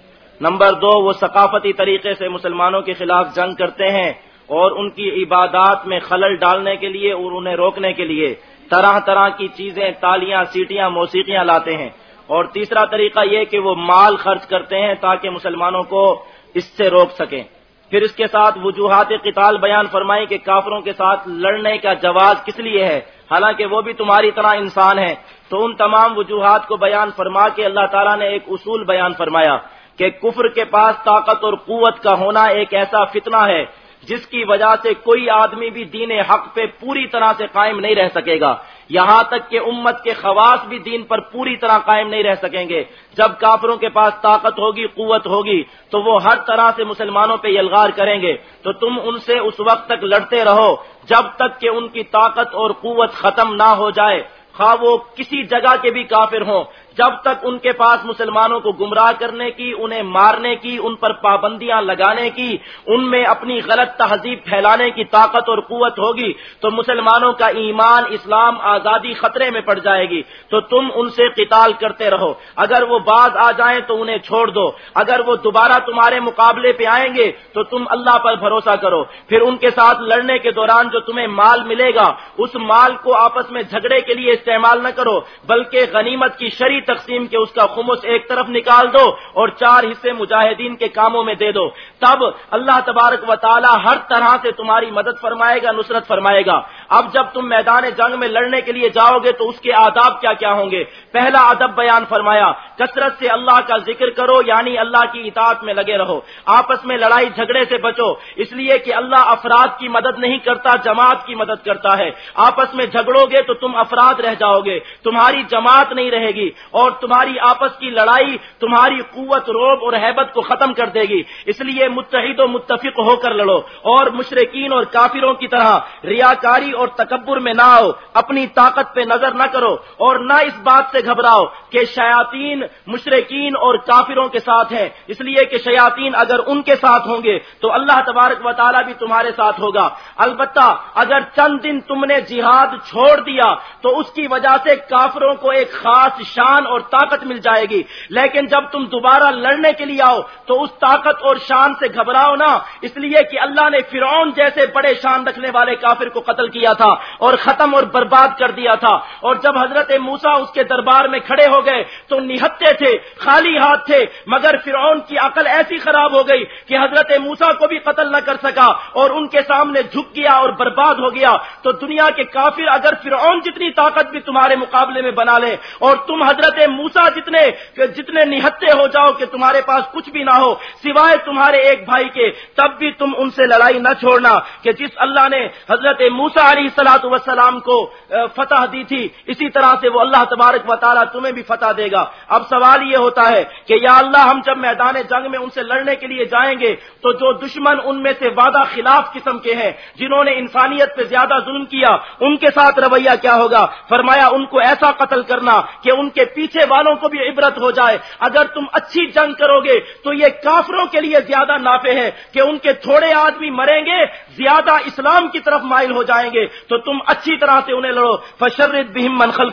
نمبر دو، وہ ثقافتی طریقے سے مسلمانوں کے خلاف جنگ کرتے ہیں اور ان کی عبادات میں خلل ڈالنے کے لیے اور انہیں روکنے کے لیے طرح طرح کی چیزیں، تالیاں، سیٹیاں، موسیقیاں لاتے ہیں۔ اور تیسرا طریقہ یہ کہ وہ مال خرچ کرتے ہیں تاکہ مسلمانوں کو اس سے روک سکیں۔ پھر اس کے ساتھ وجوہات قتال بیان فرمائی کہ کافروں کے ساتھ لڑنے کا جواز کس لیے ہے؟ حالانکہ وہ بھی تمہاری طرح انسان ہے تو ان تمام وجوہات کو بیان فرما کے اللہ تعالیٰ نے ایک اصول بیان فرمایا کہ کفر کے پاس طاقت اور قوت کا ہونا ایک ایسا فتنہ ہے جس کی وجہ سے کوئی آدمی بھی دین حق پہ پوری طرح سے قائم نہیں رہ سکے گا۔ یہاں تک کہ امت کے خواص بھی دین پر پوری طرح قائم نہیں رہ سکیں گے۔ جب کافروں کے پاس طاقت ہوگی، قوت ہوگی، تو وہ ہر طرح سے مسلمانوں پہ یلغار کریں گے۔ تو تم ان سے اس وقت تک لڑتے رہو جب تک کہ ان کی طاقت اور قوت ختم نہ ہو جائے۔ خواہ وہ کسی جگہ کے بھی کافر ہوں جب تک ان کے پاس مسلمانوں کو گمراہ کرنے کی، انہیں مارنے کی، ان پر پابندیاں لگانے کی، ان میں اپنی غلط تہذیب پھیلانے کی طاقت اور قوت ہوگی، تو مسلمانوں کا ایمان اسلام آزادی خطرے میں پڑ جائے گی۔ تو تم ان سے قتال کرتے رہو۔ اگر وہ باز آ جائیں تو انہیں چھوڑ دو۔ اگر وہ دوبارہ تمہارے مقابلے پہ آئیں گے تو تم اللہ پر بھروسہ کرو۔ پھر ان کے ساتھ لڑنے کے دوران جو تمہیں مال ملے گا، اس مال کو آپس میں جھگڑے کے لیے استعمال نہ کرو، بلکہ غنیمت کی شریف تقسیم کے اس کا خمس ایک طرف نکال دو اور چار حصے مجاہدین کے کاموں میں دے دو۔ تب اللہ تبارک و تعالی ہر طرح سے تمہاری مدد فرمائے گا، نصرت فرمائے گا۔ اب جب تم میدان جنگ میں لڑنے کے لیے جاؤ گے تو اس کے آداب کیا کیا ہوں گے؟ پہلا ادب بیان فرمایا، کثرت سے اللہ کا ذکر کرو یعنی اللہ کی اطاعت میں لگے رہو۔ آپس میں لڑائی جھگڑے سے بچو، اس لیے کہ اللہ افراد کی مدد نہیں کرتا، جماعت کی مدد کرتا ہے۔ آپس میں جھگڑو گے تو تم افراد رہ جاؤ گے، تمہاری جماعت نہیں رہے گی اور تمہاری آپس کی لڑائی تمہاری قوت، روب اور حیبت کو ختم کر دے گی۔ اس لیے متحد و متفق ہو کر لڑو اور مشرقین اور کافروں کی طرح ریاکاری اور تکبر میں نہ آؤ، اپنی طاقت پہ نظر نہ کرو اور نہ اس بات سے گھبراؤ کہ شیاتین مشرقین اور کافروں کے ساتھ ہیں۔ اس لیے کہ شیاتین اگر ان کے ساتھ ہوں گے تو اللہ تبارک و تعالیٰ بھی تمہارے ساتھ ہوگا۔ البتہ اگر چند دن تم نے جہاد چھوڑ دیا تو اس کی وجہ سے کافروں کو ایک خاص شان اور طاقت مل جائے گی۔ لیکن جب تم دوبارہ لڑنے کے لیے آؤ تو اس طاقت اور شان سے گھبراؤ نہ۔ اس لیے کہ اللہ نے فرعون جیسے بڑے شان رکھنے والے کافر کو قتل کیا تھا اور ختم اور برباد کر دیا تھا۔ اور جب حضرت موسا اس کے دربار میں کھڑے ہو گئے تو نہتے تھے، خالی ہاتھ تھے، مگر فرعون کی عقل ایسی خراب ہو گئی کہ حضرت موسا کو بھی قتل نہ کر سکا اور ان کے سامنے جھک گیا اور برباد ہو گیا۔ تو دنیا کے کافر اگر فرعون جتنی طاقت بھی تمہارے مقابلے میں بنا لے اور تم حضرت موسا جتنے جتنے نہتے ہو جاؤ کہ تمہارے پاس کچھ بھی نہ ہو، سوائے تمہارے ایک بھائی کے، تب بھی تم ان سے لڑائی نہ چھوڑنا کہ جس اللہ نے حضرت موسا علی سلاۃ وسلام کو فتح دی تھی، اسی طرح سے وہ اللہ تبارک و تعالیٰ تمہیں بھی فتح دے گا۔ اب سوال یہ ہوتا ہے کہ یا اللہ ہم جب میدان جنگ میں ان سے لڑنے کے لیے جائیں گے تو جو دشمن ان میں سے وعدہ خلاف قسم کے ہیں، جنہوں نے انسانیت پہ زیادہ ظلم کیا، ان کے ساتھ رویہ کیا ہوگا؟ فرمایا ان کو ایسا قتل کرنا کہ ان کے پیچھے والوں کو بھی عبرت ہو جائے۔ اگر تم اچھی جنگ کرو گے تو یہ کافروں کے لیے زیادہ نافع ہے کہ ان کے تھوڑے آدمی مریں گے، زیادہ اسلام کی طرف مائل ہو جائیں گے۔ تو تم اچھی طرح سے انہیں لڑو۔ فشرت بہم منخل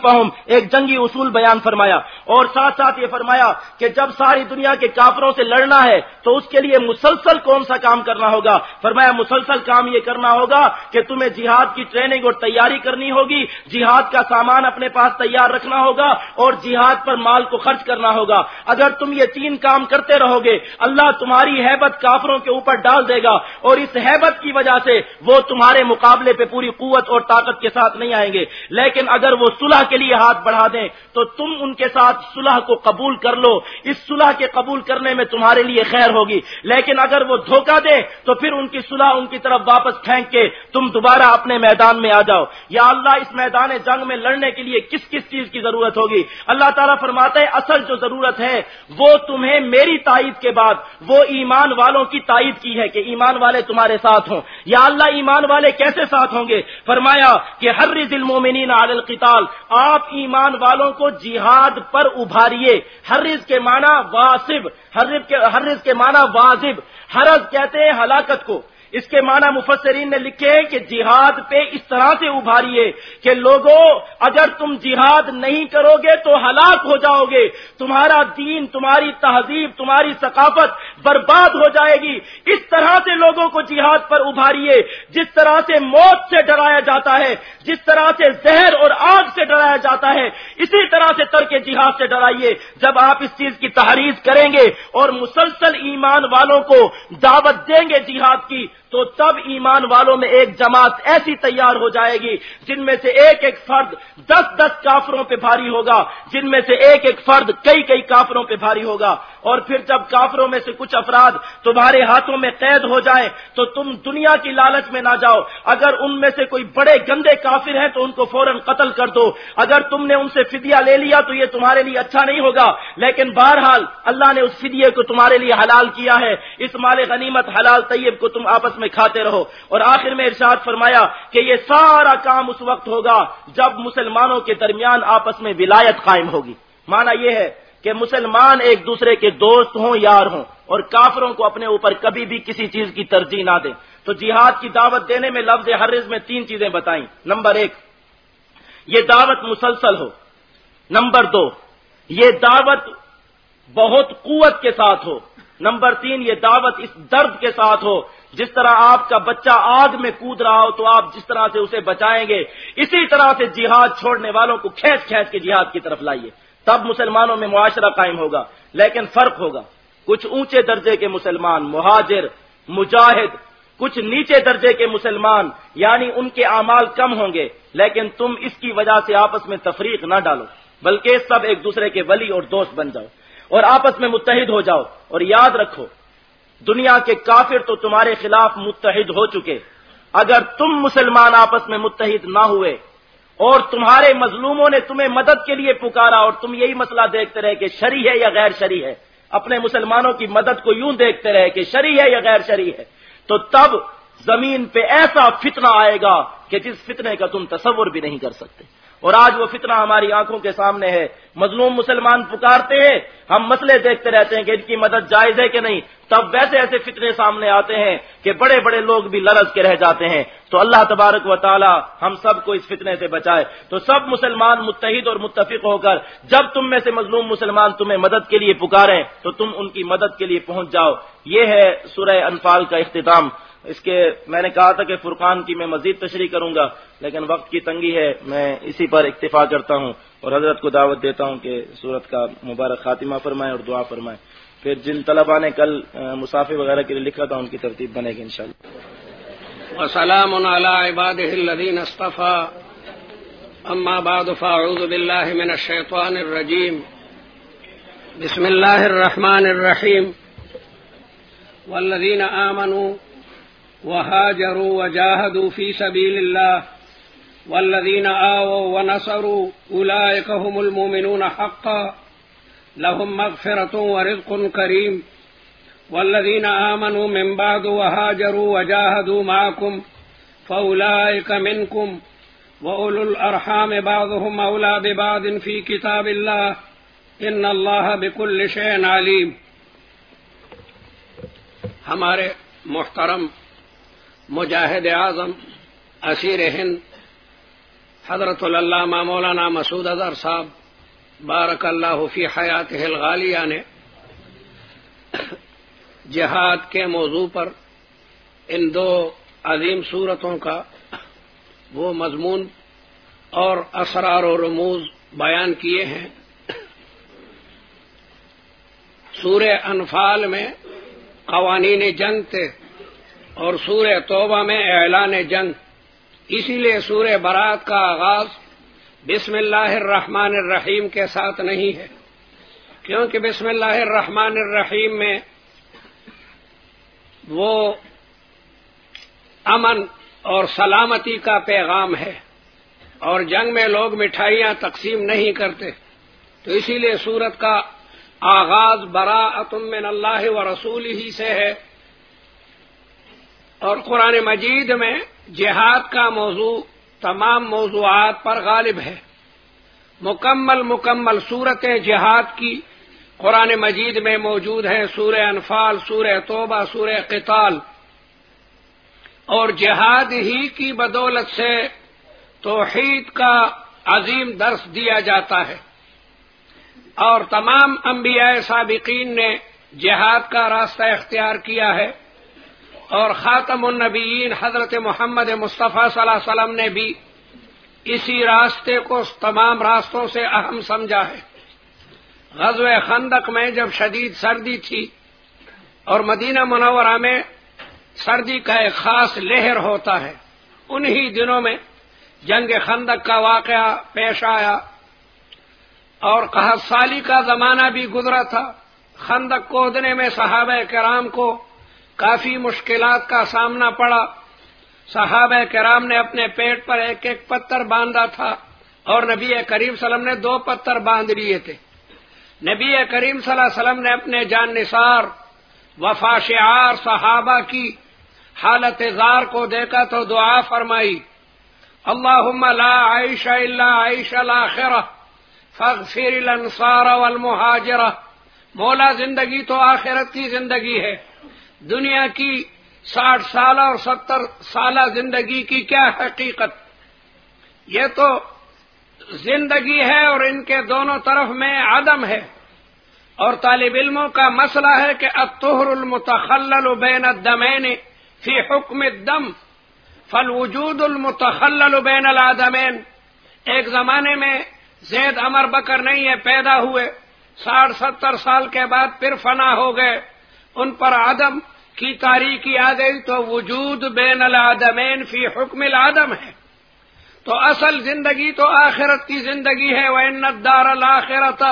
ایک جنگی اصول بیان فرمایا۔ اور ساتھ ساتھ یہ فرمایا کہ جب ساری دنیا کے کافروں سے لڑنا ہے، تو اس کے لیے مسلسل کون سا کام کرنا ہوگا؟ فرمایا مسلسل کام یہ کرنا ہوگا کہ تمہیں جہاد کی ٹریننگ اور تیاری کرنی ہوگی۔ جہاد کا سامان اپنے پاس تیار رکھنا ہوگا اور جہاد پر مال کو خرچ کرنا ہوگا۔ اگر تم یہ تین کام کرتے رہو گے، اللہ تمہاری حیبت کافروں کے اوپر ڈال دے گا اور اس حیبت کی وجہ سے وہ تمہارے مقابلے پہ پوری قوت اور طاقت کے ساتھ نہیں آئیں گے۔ لیکن اگر وہ صلح کے لیے ہاتھ بڑھا دیں تو تم ان کے ساتھ صلح کو قبول کر لو۔ اس صلح کے قبول کرنے میں تمہارے لیے خیر ہوگی۔ لیکن اگر وہ دھوکہ دے تو پھر ان کی صلح ان کی طرف واپس پھینک کے تم دوبارہ اپنے میدان میں آ جاؤ۔ یا اللہ، اس میدان جنگ میں لڑنے کے لیے کس کس چیز کی ضرورت ہوگی؟ اللہ تعالیٰ فرماتے ہے، اصل جو ضرورت ہے وہ تمہیں میری تائید کے بعد، وہ ایمان والوں کی تائید کی ہے کہ ایمان والے تمہارے ساتھ ہوں۔ یا اللہ، ایمان والے کیسے ساتھ ہوں گے؟ فرمایا کہ ہر دل مومنین عال القتال، آپ ایمان والوں کو جہاد پر ابھاریے۔ ہر کے معنی واسب ہر رز کے معنی واجب حرض کہتے ہیں ہلاکت کو۔ اس کے معنی مفسرین نے لکھے کہ جہاد پہ اس طرح سے ابھاریے کہ لوگوں، اگر تم جہاد نہیں کرو گے تو ہلاک ہو جاؤ گے۔ تمہارا دین، تمہاری تہذیب، تمہاری ثقافت برباد ہو جائے گی۔ اس طرح سے لوگوں کو جہاد پر ابھاریے۔ جس طرح سے موت سے ڈرایا جاتا ہے، جس طرح سے زہر اور آگ سے ڈرایا جاتا ہے، اسی طرح سے ترک جہاد سے ڈرائیے۔ جب آپ اس چیز کی تحریر کریں گے اور مسلسل ایمان والوں کو دعوت دیں گے جہاد کی تو تب ایمان والوں میں ایک جماعت ایسی تیار ہو جائے گی جن میں سے ایک ایک فرد دس دس کافروں پہ بھاری ہوگا، جن میں سے ایک ایک فرد کئی کئی کافروں پہ بھاری ہوگا۔ اور پھر جب کافروں میں سے کچھ افراد تمہارے ہاتھوں میں قید ہو جائیں، تو تم دنیا کی لالچ میں نہ جاؤ۔ اگر ان میں سے کوئی بڑے گندے کافر ہیں، تو ان کو فوراً قتل کر دو۔ اگر تم نے ان سے فدیہ لے لیا، تو یہ تمہارے لیے اچھا نہیں ہوگا۔ لیکن بہرحال اللہ نے اس فدیے کو تمہارے لیے حلال کیا ہے۔ اس مال غنیمت حلال طیب کو تم آپس میں کھاتے رہو۔ اور آخر میں ارشاد فرمایا کہ یہ سارا کام اس وقت ہوگا جب مسلمانوں کے درمیان آپس میں ولایت قائم ہوگی۔ مانا یہ ہے کہ مسلمان ایک دوسرے کے دوست ہوں، یار ہوں، اور کافروں کو اپنے اوپر کبھی بھی کسی چیز کی ترجیح نہ دیں۔ تو جہاد کی دعوت دینے میں لفظ حرض میں تین چیزیں بتائیں۔ نمبر ایک، یہ دعوت مسلسل ہو۔ نمبر دو، یہ دعوت بہت قوت کے ساتھ ہو۔ نمبر تین، یہ دعوت اس درد کے ساتھ ہو۔ جس طرح آپ کا بچہ آگ میں کود رہا ہو تو آپ جس طرح سے اسے بچائیں گے، اسی طرح سے جہاد چھوڑنے والوں کو کھینچ کھینچ کے جہاد کی طرف لائیے۔ تب مسلمانوں میں معاشرہ قائم ہوگا، لیکن فرق ہوگا۔ کچھ اونچے درجے کے مسلمان مہاجر، مجاہد، کچھ نیچے درجے کے مسلمان یعنی ان کے اعمال کم ہوں گے، لیکن تم اس کی وجہ سے آپس میں تفریق نہ ڈالو، بلکہ سب ایک دوسرے کے ولی اور دوست بن جاؤ، اور آپس میں متحد ہو جاؤ، اور یاد رکھو دنیا کے کافر تو تمہارے خلاف متحد ہو چکے۔ اگر تم مسلمان آپس میں متحد نہ ہوئے اور تمہارے مظلوموں نے تمہیں مدد کے لیے پکارا اور تم یہی مسئلہ دیکھتے رہے کہ شری ہے یا غیر شری ہے، اپنے مسلمانوں کی مدد کو یوں دیکھتے رہے کہ شری ہے یا غیر شری ہے، تو تب زمین پہ ایسا فتنہ آئے گا کہ جس فتنے کا تم تصور بھی نہیں کر سکتے۔ اور آج وہ فتنہ ہماری آنکھوں کے سامنے ہے۔ مظلوم مسلمان پکارتے ہیں، ہم مسئلے دیکھتے رہتے ہیں کہ ان کی مدد جائز ہے کہ نہیں۔ تب ویسے ایسے فتنے سامنے آتے ہیں کہ بڑے بڑے لوگ بھی لرز کے رہ جاتے ہیں۔ تو اللہ تبارک و تعالی ہم سب کو اس فتنے سے بچائے۔ تو سب مسلمان متحد اور متفق ہو کر جب تم میں سے مظلوم مسلمان تمہیں مدد کے لیے پکاریں، تو تم ان کی مدد کے لیے پہنچ جاؤ۔ یہ ہے سورہ انفال کا اختتام۔ اس کے میں نے کہا تھا کہ فرقان کی میں مزید تشریح کروں گا، لیکن وقت کی تنگی ہے، میں اسی پر اکتفا کرتا ہوں اور حضرت کو دعوت دیتا ہوں کہ صورت کا مبارک خاتمہ فرمائے اور دعا فرمائے۔ پھر جن طلبا نے کل مسافر وغیرہ کے لیے لکھا تھا، ان کی ترتیب بنے گی انشاءاللہ۔ وسلام على عباده الذين اصطفى اما بعد، فاعوذ بالله من الشيطان الرجيم بسم الله الرحمن الرحيم والذين آمنوا وهاجروا وجاهدوا في سبيل الله والذين آووا ونصروا أولئك هم المؤمنون حقا لهم مغفرة ورزق كريم والذين آمنوا من بعد وهاجروا وجاهدوا معكم فأولئك منكم وأولو الأرحام بعضهم أولى ببعض في كتاب الله إن الله بكل شيء عليم. ہمارے محترم مجاہد اعظم، اسیر ہند، حضرت اللہ مولانا مسعود اظہر صاحب، بارک اللہ فی حیات الغالیہ نے جہاد کے موضوع پر ان دو عظیم صورتوں کا وہ مضمون اور اسرار و رموز بیان کیے ہیں۔ سورہ انفال میں قوانین جنگ تھے اور سورہ توبہ میں اعلان جنگ۔ اسی لیے سورہ برات کا آغاز بسم اللہ الرحمن الرحیم کے ساتھ نہیں ہے، کیونکہ بسم اللہ الرحمن الرحیم میں وہ امن اور سلامتی کا پیغام ہے اور جنگ میں لوگ مٹھائیاں تقسیم نہیں کرتے۔ تو اسی لیے سورت کا آغاز برا من اللہ و رسول ہی سے ہے۔ اور قرآن مجید میں جہاد کا موضوع تمام موضوعات پر غالب ہے۔ مکمل مکمل صورت جہاد کی قرآن مجید میں موجود ہیں۔ سورہ انفال، سورہ توبہ، سورہ قتال۔ اور جہاد ہی کی بدولت سے توحید کا عظیم درس دیا جاتا ہے۔ اور تمام انبیاء سابقین نے جہاد کا راستہ اختیار کیا ہے۔ اور خاتم النبیین حضرت محمد مصطفیٰ صلی اللہ علیہ وسلم نے بھی اسی راستے کو تمام راستوں سے اہم سمجھا ہے۔ غزو خندق میں جب شدید سردی تھی اور مدینہ منورہ میں سردی کا ایک خاص لہر ہوتا ہے، انہی دنوں میں جنگ خندق کا واقعہ پیش آیا اور قحط سالی کا زمانہ بھی گزرا تھا۔ خندق کودنے میں صحابہ کرام کو کافی مشکلات کا سامنا پڑا۔ صحابہ کرام نے اپنے پیٹ پر ایک ایک پتھر باندھا تھا اور نبی کریم صلی اللہ علیہ وسلم نے دو پتھر باندھ لیے تھے۔ نبی کریم صلی اللہ علیہ وسلم نے اپنے جان نثار وفا شعار صحابہ کی حالت زار کو دیکھا تو دعا فرمائی اللہ لا عائش اللہ عائش الآخرہ فغفر الانصار والمہاجرہ۔ مولا زندگی تو آخرت کی زندگی ہے۔ دنیا کی ساٹھ سالہ اور ستر سالہ زندگی کی کیا حقیقت؟ یہ تو زندگی ہے اور ان کے دونوں طرف میں عدم ہے۔ اور طالب علموں کا مسئلہ ہے کہ اتحر المتخلل بین الدمین فی حکم الدم، فالوجود المتخلل بین الادمین ایک زمانے میں زید امر بکر نہیں ہے، پیدا ہوئے۔ ساٹھ ستر سال کے بعد پھر فنا ہو گئے۔ ان پر عدم کی تاریخی آ گئی تو وجود بین العدمین فی حکم العدم ہے۔ تو اصل زندگی تو آخرت کی زندگی ہے۔ وہ اندار الآخرت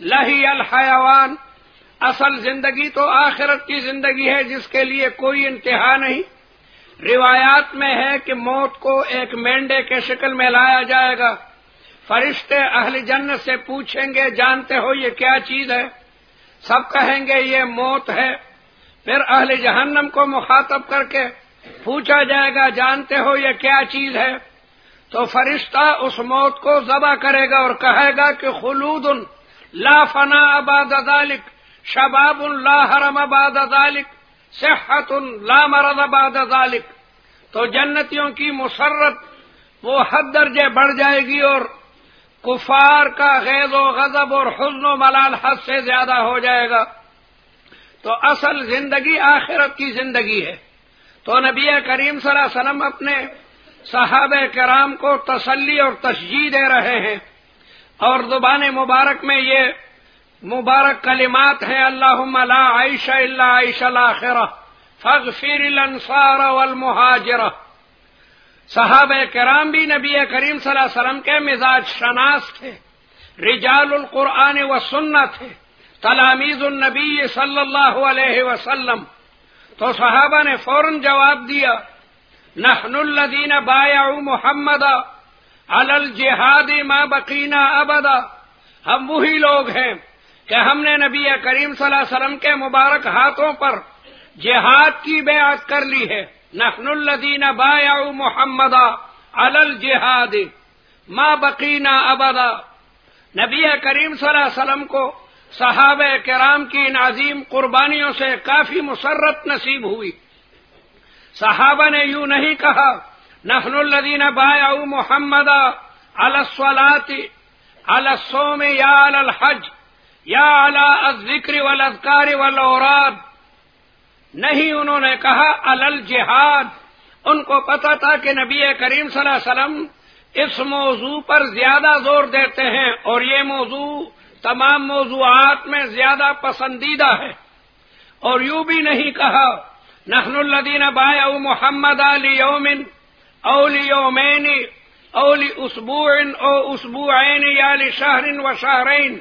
لہی الحیوان اصل زندگی تو آخرت کی زندگی ہے، جس کے لیے کوئی انتہا نہیں۔ روایات میں ہے کہ موت کو ایک مینڈے کے شکل میں لایا جائے گا۔ فرشتے اہل جنت سے پوچھیں گے، جانتے ہو یہ کیا چیز ہے؟ سب کہیں گے یہ موت ہے۔ پھر اہل جہنم کو مخاطب کر کے پوچھا جائے گا، جانتے ہو یہ کیا چیز ہے؟ تو فرشتہ اس موت کو ذبح کرے گا اور کہے گا کہ خلود لا فنا اباد ذالک شباب لا حرم اباد ذالک صحت لا مرض اباد ذالک تو جنتیوں کی مسرت وہ حد درجے بڑھ جائے گی اور کفار کا غیظ و غضب اور حزن و ملال حد سے زیادہ ہو جائے گا۔ تو اصل زندگی آخرت کی زندگی ہے۔ تو نبی کریم صلی اللہ علیہ وسلم اپنے صحابہ کرام کو تسلی اور تشجیح دے رہے ہیں۔ اور زبان مبارک میں یہ مبارک کلمات ہیں اللہ لا عائش اللہ عائش الآخرہ فغفر الانصار والمہاجرہ۔ صحابہ کرام بھی نبی کریم صلی اللہ علیہ وسلم کے مزاج شناس تھے، رجال القرآن و سنت تھے۔ تلامیز النبی صلی اللہ علیہ وسلم. تو صحابہ نے فوراً جواب دیا، نحن الدین بایا محمد الجہاد ما بقینا ابدا ہم وہی لوگ ہیں کہ ہم نے نبی کریم صلی اللہ علیہ وسلم کے مبارک ہاتھوں پر جہاد کی بیعت کر لی ہے۔ نحن الدین بایا محمد الل جہاد ماں بقینا ابدا نبی کریم صلی اللہ علیہ وسلم کو صحابہ کرام کی ان عظیم قربانیوں سے کافی مسرت نصیب ہوئی۔ صحابہ نے یوں نہیں کہا نفن الدین بایا محمد السلاتی السوم یا الحج، یا الذکر والذکار والاوراد نہیں، انہوں نے کہا الل جہاد ان کو پتا تھا کہ نبی کریم صلی اللہ علیہ وسلم اس موضوع پر زیادہ زور دیتے ہیں اور یہ موضوع تمام موضوعات میں زیادہ پسندیدہ ہے۔ اور یوں بھی نہیں کہا نخن الدین بائے او محمد علی یومن اولی یومین اولی اسبوعن او اسبوعین یا لی شہرن و شہرین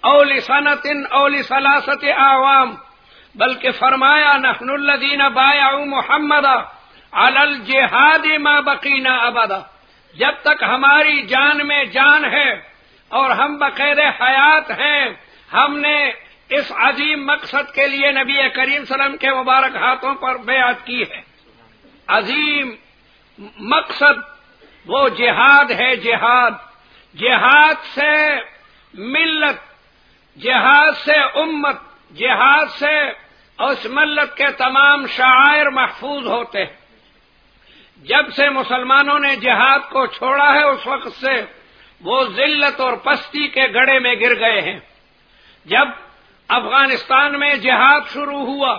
اولی صنعتن اولی سلاست عوام بلکہ فرمایا نخن الدین بائے او محمد الجہاد ما بقینا ابدا۔ جب تک ہماری جان میں جان ہے اور ہم بقیر حیات ہیں۔ ہم نے اس عظیم مقصد کے لیے نبی کریم وسلم کے مبارک ہاتھوں پر بیعت کی ہے۔ عظیم مقصد وہ جہاد ہے، جہاد۔ جہاد سے ملت، جہاد سے امت، جہاد سے اس ملت کے تمام شاعر محفوظ ہوتے ہیں۔ جب سے مسلمانوں نے جہاد کو چھوڑا ہے، اس وقت سے وہ ذلت اور پستی کے گڑے میں گر گئے ہیں۔ جب افغانستان میں جہاد شروع ہوا،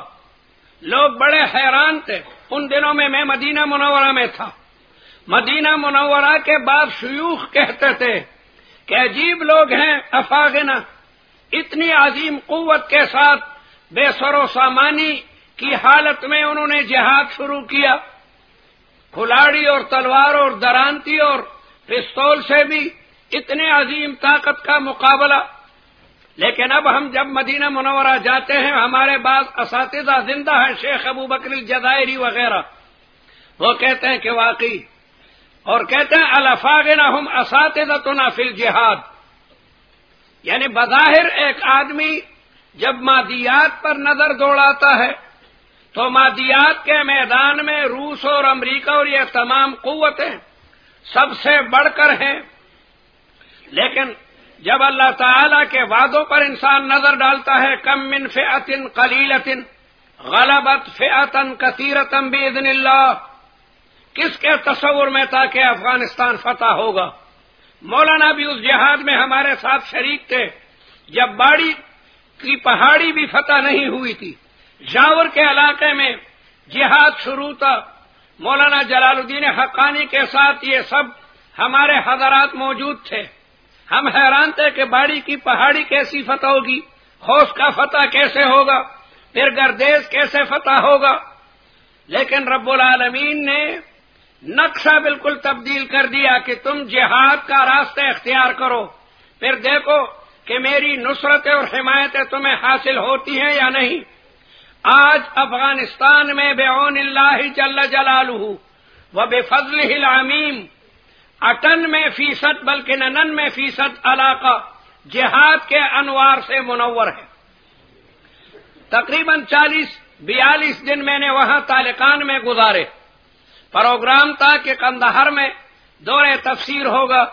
لوگ بڑے حیران تھے۔ ان دنوں میں میں مدینہ منورہ میں تھا۔ مدینہ منورہ کے بعد شیوخ کہتے تھے کہ عجیب لوگ ہیں افاغنا۔ اتنی عظیم قوت کے ساتھ بے سر و سامانی کی حالت میں انہوں نے جہاد شروع کیا۔ کھلاڑی اور تلوار اور درانتی اور پستول سے بھی اتنے عظیم طاقت کا مقابلہ۔ لیکن اب ہم جب مدینہ منورہ جاتے ہیں، ہمارے بعض اساتذہ زندہ ہیں، شیخ ابو بکر الجزائری وغیرہ۔ وہ کہتے ہیں کہ واقعی، اور کہتے ہیں الفاغنا ہم اساتذہ تو نافل جہاد یعنی بظاہر ایک آدمی جب مادیات پر نظر دوڑاتا ہے، تو مادیات کے میدان میں روس اور امریکہ اور یہ تمام قوتیں سب سے بڑھ کر ہیں۔ لیکن جب اللہ تعالی کے وعدوں پر انسان نظر ڈالتا ہے، کم من فعتن قلیلتن، غلبت فعتن کثیرتن بیدن اللہ، کس کے تصور میں تھا کہ افغانستان فتح ہوگا؟ مولانا بھی اس جہاد میں ہمارے ساتھ شریک تھے۔ جب باڑی کی پہاڑی بھی فتح نہیں ہوئی تھی، جاور کے علاقے میں جہاد شروع تھا۔ مولانا جلال الدین حقانی کے ساتھ یہ سب ہمارے حضرات موجود تھے۔ ہم حیران تھے کہ باڑی کی پہاڑی کیسی فتح ہوگی ہوش کا فتح کیسے ہوگا، پھر گردیز کیسے فتح ہوگا؟ لیکن رب العالمین نے نقشہ بالکل تبدیل کر دیا کہ تم جہاد کا راستہ اختیار کرو۔ پھر دیکھو کہ میری نصرتیں اور حمایتیں تمہیں حاصل ہوتی ہیں یا نہیں۔ آج افغانستان میں بے اون اللہ جل جلال و بے فضل العمیم اٹن میں فیصد بلکہ ننن میں فیصد علاقہ جہاد کے انوار سے منور ہے۔ تقریباً چالیس، بیالیس دن میں نے وہاں تالکان میں گزارے۔ پروگرام تھا کہ کندہر میں دور تفسیر ہوگا۔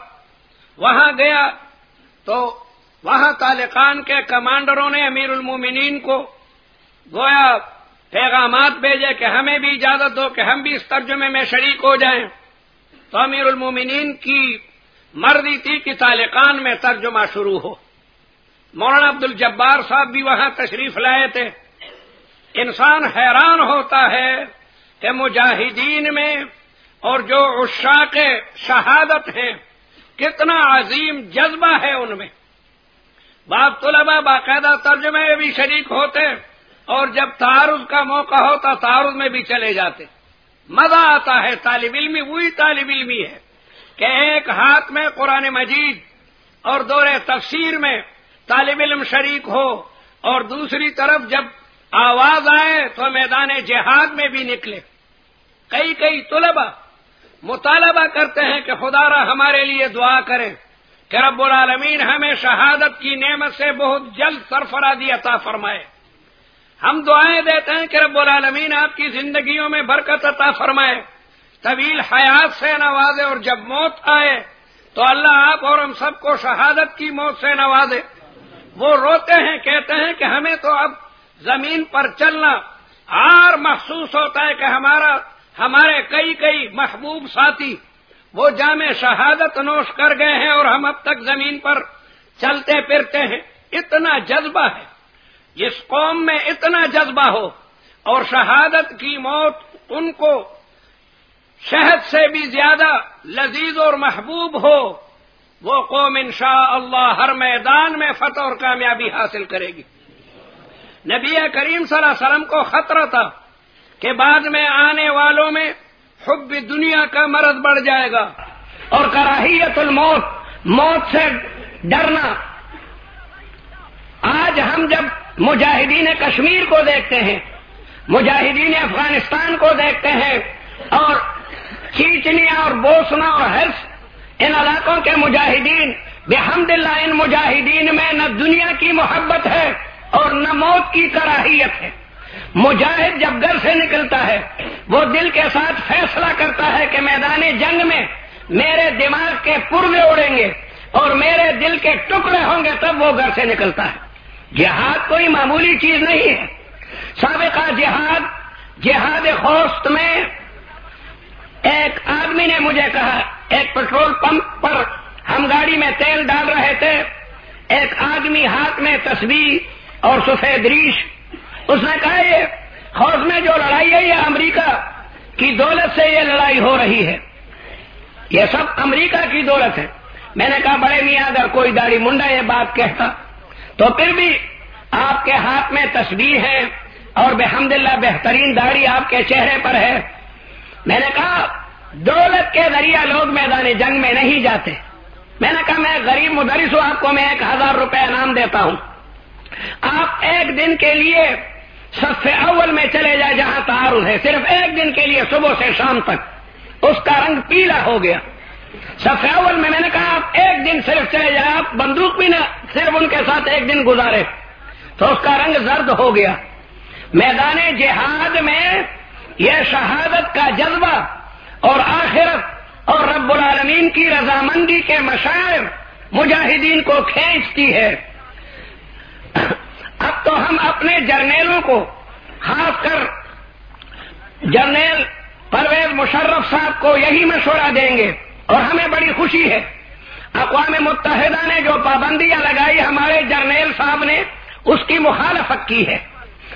وہاں گیا تو وہاں تالقان کے کمانڈروں نے امیر المومنین کو گویا پیغامات بھیجے کہ ہمیں بھی اجازت دو کہ ہم بھی اس ترجمے میں شریک ہو جائیں۔ تو امیر المومنین کی مرضی تھی کہ تالقان میں ترجمہ شروع ہو۔ مولانا عبد الجبار صاحب بھی وہاں تشریف لائے تھے۔ انسان حیران ہوتا ہے کہ مجاہدین میں اور جو عشاق شہادت ہیں، کتنا عظیم جذبہ ہے ان میں۔ باپ طلبا باقاعدہ ترجمے میں بھی شریک ہوتے اور جب تعارض کا موقع ہوتا، تعارض میں بھی چلے جاتے۔ مزہ آتا ہے طالب علمی، وہی طالب علمی ہے کہ ایک ہاتھ میں قرآن مجید اور دور تفسیر میں طالب علم شریک ہو اور دوسری طرف جب آواز آئے تو میدان جہاد میں بھی نکلے۔ کئی کئی طلبا مطالبہ کرتے ہیں کہ خدا را ہمارے لیے دعا کریں کہ رب العالمین ہمیں شہادت کی نعمت سے بہت جلد سرفرادی عطا فرمائے۔ ہم دعائیں دیتے ہیں کہ رب العالمین آپ کی زندگیوں میں برکت عطا فرمائے۔ طویل حیات سے نوازے اور جب موت آئے تو اللہ آپ اور ہم سب کو شہادت کی موت سے نوازے۔ وہ روتے ہیں، کہتے ہیں کہ ہمیں تو اب زمین پر چلنا آر محسوس ہوتا ہے کہ ہمارا، ہمارے کئی کئی محبوب ساتھی وہ جامع شہادت نوش کر گئے ہیں اور ہم اب تک زمین پر چلتے پھرتے ہیں۔ اتنا جذبہ ہے۔ جس قوم میں اتنا جذبہ ہو اور شہادت کی موت ان کو شہد سے بھی زیادہ لذیذ اور محبوب ہو، وہ قوم انشاء اللہ ہر میدان میں فتح اور کامیابی حاصل کرے گی۔ نبی کریم صلی اللہ علیہ وسلم کو خطرہ تھا کہ بعد میں آنے والوں میں حب دنیا کا مرض بڑھ جائے گا اور کراہیت الموت، موت سے ڈرنا۔ آج ہم جب مجاہدین کشمیر کو دیکھتے ہیں، مجاہدین افغانستان کو دیکھتے ہیں اور چیچنیا اور بوسنا اور ہرس، ان علاقوں کے مجاہدین بحمد اللہ ان مجاہدین میں نہ دنیا کی محبت ہے اور نہ موت کی کراہیت ہے۔ مجاہد جب گھر سے نکلتا ہے، وہ دل کے ساتھ فیصلہ کرتا ہے کہ میدان جنگ میں میرے دماغ کے پورے اڑیں گے اور میرے دل کے ٹکڑے ہوں گے، تب وہ گھر سے نکلتا ہے۔ جہاد کوئی معمولی چیز نہیں ہے۔ سابقہ جہاد جہاد خوست میں ایک آدمی نے مجھے کہا، ایک پیٹرول پمپ پر ہم گاڑی میں تیل ڈال رہے تھے۔ ایک آدمی ہاتھ میں تصویر اور سفید ریش۔ اس نے کہا، یہ حوض میں جو لڑائی ہے، یہ امریکہ کی دولت سے یہ لڑائی ہو رہی ہے۔ یہ سب امریکہ کی دولت ہے۔ میں نے کہا، بڑے میاں، اگر کوئی داڑھی منڈا یہ بات کہتا تو پھر بھی آپ کے ہاتھ میں تصویر ہے اور بحمد اللہ بہترین داڑھی آپ کے چہرے پر ہے۔ میں نے کہا، دولت کے ذریعہ لوگ میدان جنگ میں نہیں جاتے۔ میں نے کہا، میں غریب مدرس ہوں، آپ کو میں ایک ہزار روپے انعام دیتا ہوں۔ آپ ایک دن کے لیے سب سے اول میں چلے جائے جہاں تعارف ہے، صرف ایک دن کے لیے صبح سے شام تک۔ اس کا رنگ پیلا ہو گیا۔ سب سے اول میں میں نے کہا، آپ ایک دن صرف چلے جائے آپ بندوق بھی نہ صرف ان کے ساتھ ایک دن گزارے تو اس کا رنگ زرد ہو گیا۔ میدان جہاد میں یہ شہادت کا جذبہ اور آخرت اور رب العالمین کی رضامندی کے مشاعر مجاہدین کو کھینچتی ہے۔ اب تو ہم اپنے جرنیلوں کو، خاص کر جرنیل پرویز مشرف صاحب کو یہی مشورہ دیں گے اور ہمیں بڑی خوشی ہے۔ اقوام متحدہ نے جو پابندیاں لگائی ہمارے جرنیل صاحب نے، اس کی مخالفت کی ہے۔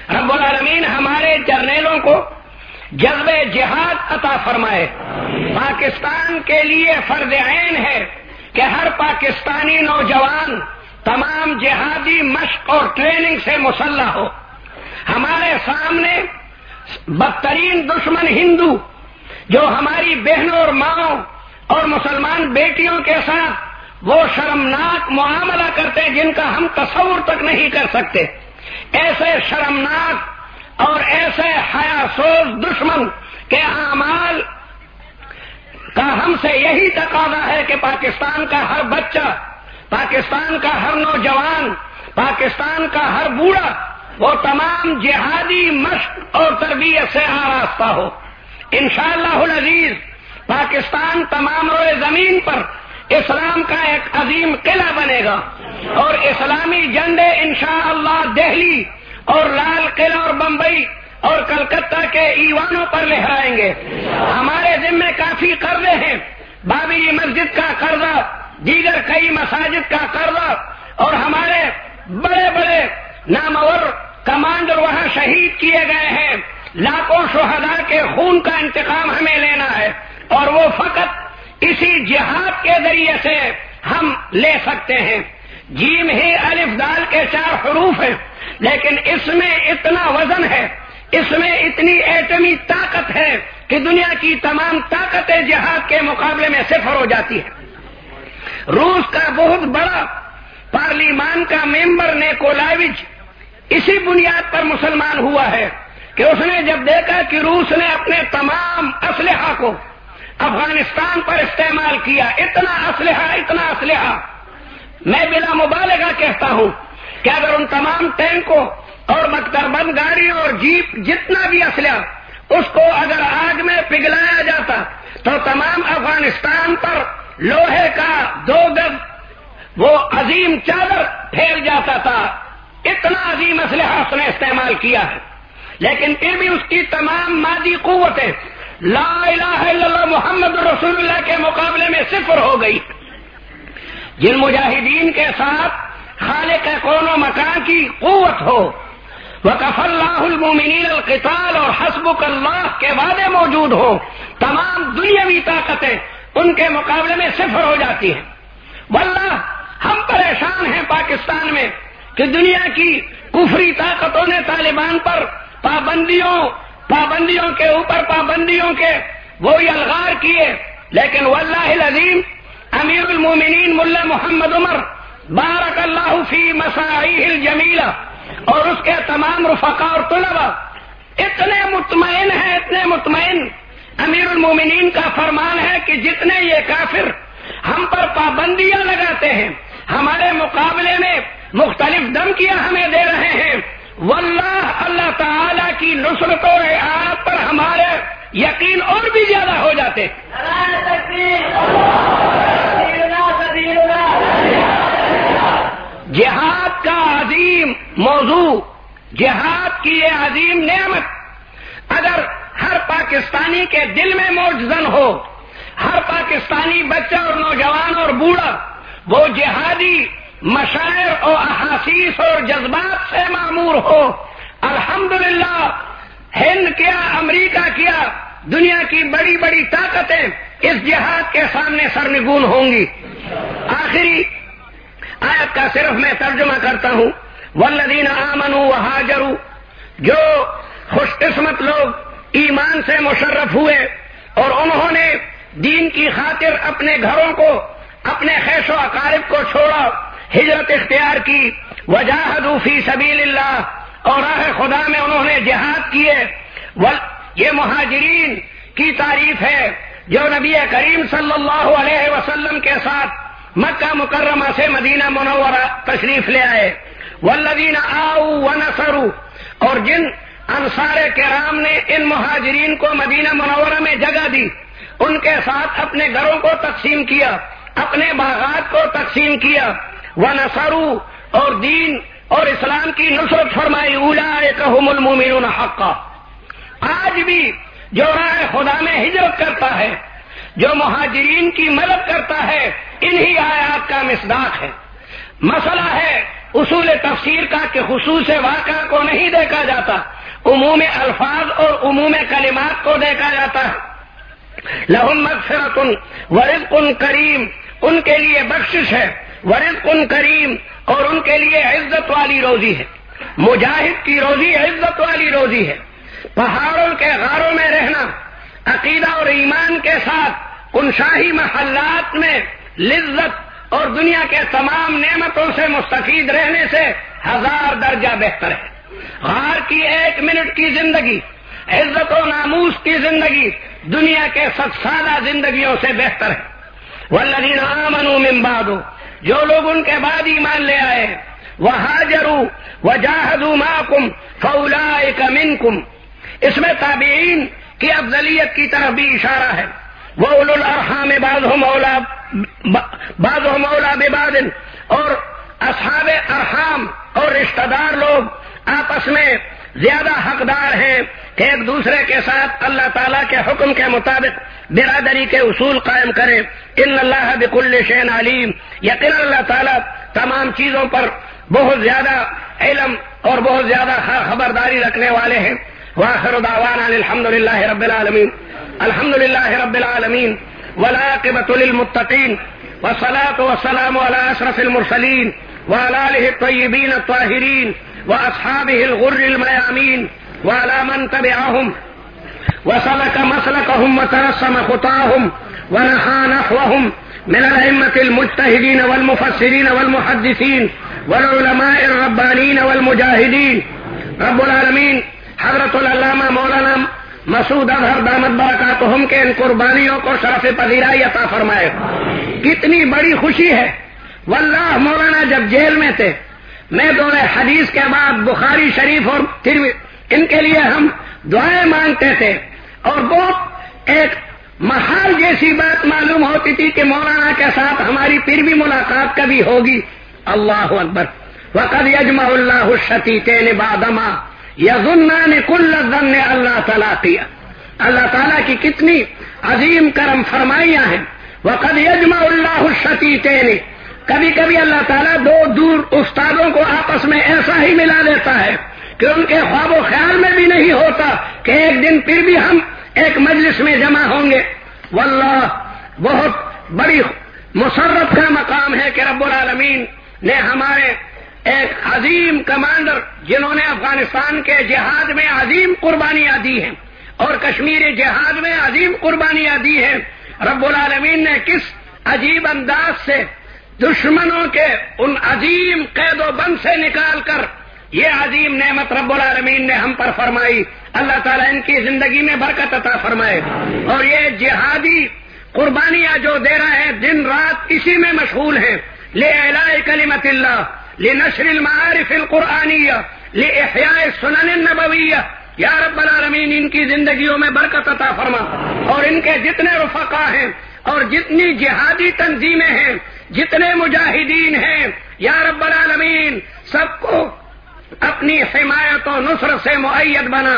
رب العالمین ہمارے جرنیلوں کو جذب جہاد عطا فرمائے۔ پاکستان کے لیے فرد عین ہے کہ ہر پاکستانی نوجوان تمام جہادی مشق اور ٹریننگ سے مسلح ہو۔ ہمارے سامنے بدترین دشمن ہندو جو ہماری بہنوں اور ماں اور مسلمان بیٹیوں کے ساتھ وہ شرمناک معاملہ کرتے جن کا ہم تصور تک نہیں کر سکتے۔ ایسے شرمناک اور ایسے حیا سوز دشمن کے اعمال کا ہم سے یہی تقاضا ہے کہ پاکستان کا ہر بچہ، پاکستان کا ہر نوجوان، پاکستان کا ہر بوڑھا، وہ تمام جہادی مشق اور تربیت سے آراستہ ہو۔ انشاءاللہ العزیز، پاکستان تمام روئے زمین پر اسلام کا ایک عظیم قلعہ بنے گا اور اسلامی جنڈے انشاءاللہ دہلی اور لال قلعہ اور بمبئی اور کلکتہ کے ایوانوں پر لہرائیں گے۔ ہمارے ذمے کافی قرضے ہیں۔ بابری مسجد کا قرضہ، دیگر کئی مساجد کا قرضہ اور ہمارے بڑے بڑے نامور کمانڈر وہاں شہید کیے گئے ہیں۔ لاکھوں شہداء کے خون کا انتقام ہمیں لینا ہے اور وہ فقط اسی جہاد کے ذریعے سے ہم لے سکتے ہیں۔ جیم ہی الف دال کے چار حروف ہیں، لیکن اس میں اتنا وزن ہے، اس میں اتنی ایٹمی طاقت ہے کہ دنیا کی تمام طاقتیں جہاد کے مقابلے میں صفر ہو جاتی ہے روس کا بہت بڑا پارلیمان کا ممبر نیکولاوج اسی بنیاد پر مسلمان ہوا ہے کہ اس نے جب دیکھا کہ روس نے اپنے تمام اسلحہ کو افغانستان پر استعمال کیا، اتنا اسلحہ اتنا اسلحہ۔ میں بلا مبالغہ کہتا ہوں کہ اگر ان تمام ٹینکوں اور مکتر بند گاڑیوں اور جیپ جتنا بھی اسلحہ، اس کو اگر آگ میں پگھلایا جاتا، تو تمام افغانستان پر لوہے کا دو گز، وہ عظیم چادر پھیل جاتا تھا۔ اتنا عظیم اسلحہ اس نے استعمال کیا ہے۔ لیکن پھر بھی اس کی تمام مادی قوتیں لا الہ الا اللہ محمد رسول اللہ کے مقابلے میں صفر ہو گئی۔ جن مجاہدین کے ساتھ خالق کون و مکان کی قوت ہو وہ اللہ المومنین القتال اور حسب اللہ کے وعدے موجود ہو، تمام دنیاوی طاقتیں ان کے مقابلے میں صفر ہو جاتی ہیں۔ واللہ، ہم پریشان ہیں پاکستان میں کہ دنیا کی کفری طاقتوں نے طالبان پر پابندیوں پابندیوں کے، اوپر پابندیوں کے، وہی الغار کیے۔ لیکن واللہ العظیم، امیر المومنین ملا محمد عمر، بارک اللہ فی مساعی الجمیلہ، اور اس کے تمام رفقا اور طلبا اتنے مطمئن ہیں، اتنے مطمئن۔ امیر المومنین کا فرمان ہے کہ جتنے یہ کافر ہم پر پابندیاں لگاتے ہیں، ہمارے مقابلے میں مختلف دھمکیاں ہمیں دے رہے ہیں۔ واللہ اللہ تعالی کی نصرت اور آپ پر ہمارے یقین اور بھی زیادہ ہو جاتے۔ جہاد کا عظیم موضوع، جہاد کی یہ عظیم نعمت، اگر ہر پاکستانی کے دل میں موجزن ہو، ہر پاکستانی بچہ اور نوجوان اور بوڑھا، وہ جہادی مشاعر اور احاسیس اور جذبات سے معمور ہو۔ الحمدللہ، ہند کیا، امریکہ کیا، دنیا کی بڑی بڑی طاقتیں اس جہاد کے سامنے سرنگون ہوں گی۔ آخری آیت کا صرف میں ترجمہ کرتا ہوں۔ ولدین آمن و جو خوش قسمت لوگ ایمان سے مشرف ہوئے اور انہوں نے دین کی خاطر اپنے گھروں کو، اپنے خیش و اقارب کو چھوڑا ہجرت اختیار کی۔ وجاہدو فی سبیل اللہ اور راہ خدا میں انہوں نے جہاد کیے۔ یہ مہاجرین کی تعریف ہے جو نبی کریم صلی اللہ علیہ وسلم کے ساتھ مکہ مکرمہ سے مدینہ منورہ تشریف لے آئے۔ والذین آؤ ونصروا۔ اور جن انصار کرام نے ان مہاجرین کو مدینہ منورہ میں جگہ دی، ان کے ساتھ اپنے گھروں کو تقسیم کیا، اپنے باغات کو تقسیم کیا۔ وہ نسرو اور دین اور اسلام کی نصرت فرمائی اولا کہم المومنون حقا۔ آج بھی جو رائے خدا میں ہجرت کرتا ہے، جو مہاجرین کی مدد کرتا ہے، انہی آیات کا مصداق ہے۔ مسئلہ ہے، اصول تفسیر کا کہ خصوص واقعہ کو نہیں دیکھا جاتا، عموم الفاظ اور عموم کلمات کو دیکھا جاتا ہے۔ لہم مغفرت ورزق کریم، ان کے لیے بخشش ہے۔ ورزق کریم اور ان کے لیے عزت والی روزی ہے۔ مجاہد کی روزی عزت والی روزی ہے۔ پہاڑوں کے غاروں میں رہنا، عقیدہ اور ایمان کے ساتھ ان شاہی محلات میں لذت اور دنیا کے تمام نعمتوں سے مستفید رہنے سے ہزار درجہ بہتر ہے۔ غار کی ایک منٹ کی زندگی، عزت و ناموس کی زندگی دنیا کے سب سادہ زندگیوں سے بہتر ہے۔ ولدین من بعد جو لوگ ان کے بعد ایمان لے آئے وہ حاجرو وہ جاہدو محکم فولا منکم اس میں تابعین کی افضلیت کی طرف بھی اشارہ ہے۔ وہ اول الرحام بعض مولا بعض مولا اور اصحاب ارحام اور رشتہ دار لوگ آپس میں زیادہ حقدار ہیں کہ ایک دوسرے کے ساتھ اللہ تعالیٰ کے حکم کے مطابق برادری کے اصول قائم کرے ان اللہ بکل شین علیم۔ یقین اللہ تعالیٰ تمام چیزوں پر بہت زیادہ علم اور بہت زیادہ خبرداری رکھنے والے ہیں۔ واخر دعوانا الحمد للہ رب العالمین۔ الحمد للہ رب العالمین۔ ولاقبۃ للمتقین۔ وصلاة والسلام على أشرف المرسلين وعلى آله الطيبين الطاهرين وأصحابه الغر الميامين وعلى من تبعهم وسلك مسلكهم وترسم خطاهم ونحى نحوهم من الأئمة المجتهدين والمفسرين والمحدثين والعلماء الربانين والمجاهدين. رب العالمین، حضرت العلامہ مولانا مسعود اظہر دامت برکاتہم کے ان قربانیوں کو شرف پذیرائی عطا فرمائے۔ کتنی بڑی خوشی ہے۔ واللہ مولانا جب جیل میں تھے میں دور حدیث کے بعد بخاری شریف اور پھر ان کے لیے ہم دعائیں مانگتے تھے اور بہت ایک محال ایسی بات معلوم ہوتی تھی کہ مولانا کے ساتھ ہماری پھر بھی ملاقات کبھی ہوگی۔ اللہ اکبر۔ وقد یجمع اللہ شتی تین بادما یزنا نے کل نے اللہ تعالیٰ کیا اللہ تعالیٰ کی کتنی عظیم کرم فرمائیاں ہیں۔ وقد یجمع اللہ شتی تین کبھی کبھی اللہ تعالیٰ دو دور استادوں کو آپس میں ایسا ہی ملا دیتا ہے کہ ان کے خواب و خیال میں بھی نہیں ہوتا کہ ایک دن پھر بھی ہم ایک مجلس میں جمع ہوں گے۔ واللہ، بہت بڑی مسرت کا مقام ہے کہ رب العالمین نے ہمارے ایک عظیم کمانڈر جنہوں نے افغانستان کے جہاد میں عظیم قربانیاں دی ہیں اور کشمیر جہاد میں عظیم قربانیاں دی ہیں۔ رب العالمین نے کس عجیب انداز سے دشمنوں کے ان عظیم قید و بند سے نکال کر یہ عظیم نعمت رب العالمین نے ہم پر فرمائی۔ اللہ تعالیٰ ان کی زندگی میں برکت عطا فرمائے۔ اور یہ جہادی قربانیاں جو دے رہے ہیں، دن رات اسی میں مشغول ہیں۔ لے اعلی کلیمت اللہ لے نشر المعارف القرآنیہ لے احیاء سنن النبویہ یا رب العالمین، ان کی زندگیوں میں برکت عطا فرما۔ اور ان کے جتنے رفقا ہیں اور جتنی جہادی تنظیمیں ہیں جتنے مجاہدین ہیں، یا رب العالمین، سب کو اپنی حمایت و نصرت سے معیت بنا۔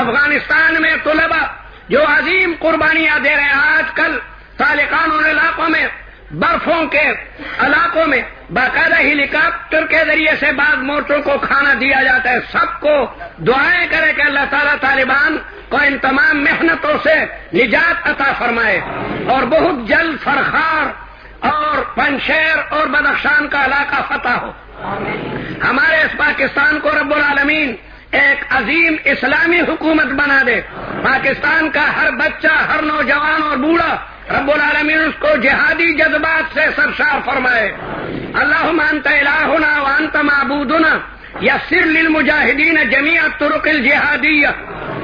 افغانستان میں طلبا جو عظیم قربانیاں دے رہے ہیں، آج کل تالقان علاقوں میں، برفوں کے علاقوں میں باقاعدہ ہیلی کاپٹر کے ذریعے سے بعض مورچوں کو کھانا دیا جاتا ہے۔ سب کو دعائیں کرے کہ اللہ تعالیٰ طالبان کو ان تمام محنتوں سے نجات عطا فرمائے اور بہت جلد فرخار اور پنشیر اور بدخشان کا علاقہ فتح ہو۔ ہمارے اس پاکستان کو رب العالمین ایک عظیم اسلامی حکومت بنا دے۔ پاکستان کا ہر بچہ، ہر نوجوان اور بوڑھا رب العالمین اس کو جہادی جذبات سے سرشار فرمائے۔ اللہ مانتا الہنا وانت معبودنا یا سر للمجاہدین جمیع الطرق الجہادیہ۔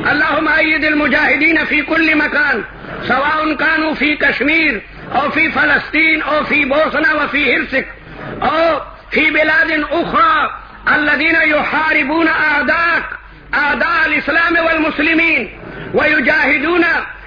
اللہ معید المجاہدین فی کل مکان، سواء كانوا فی کشمیر أو فی فلسطین أو فی بوسنا و فی ہرسک أو فی بلاد أخرى. الذين يحاربون أعداءك أعداء الإسلام والمسلمين ويجاهدون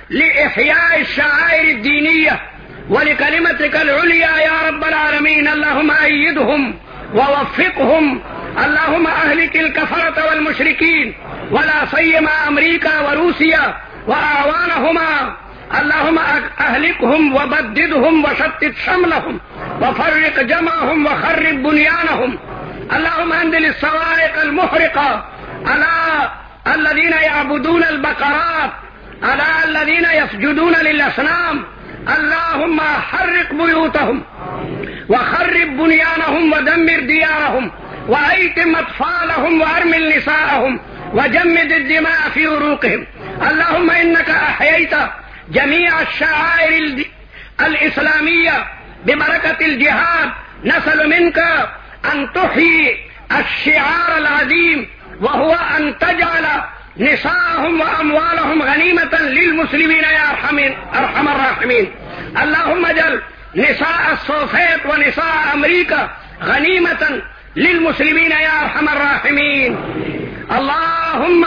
لإحياء الشعائر الدينية. ولكلمتك العليا يا رب العالمين اللهم أيدهم ووفقهم. اللهم أهلك الكفرة والمشركين ولا سيما أمريكا وروسيا وأعوانهما. اللهم أهلكهم وبددهم وشتت شملهم وفرق جمعهم وخرب بنيانهم. اللهم أنزل الصواعق المحرقة. على الذين يعبدون البقرات. على الذين يسجدون للأصنام. اللهم حرق بيوتهم وخرب بنيانهم ودمر ديارهم. وأيتم أطفالهم وأرمل نساءهم. وجمد الدماء في عروقهم. اللهم إنك أحييت جميع الشعائر الإسلامية ببركة الجهاد نسأل منك أن تحيي الشعار العظيم، وهو أن تجعل نساءهم وأموالهم غنيمة للمسلمين يا أرحم الراحمين. اللهم اجعل نساء الصوفيت ونساء أمريكا غنيمة للمسلمين يا أرحم الراحمين. اللهم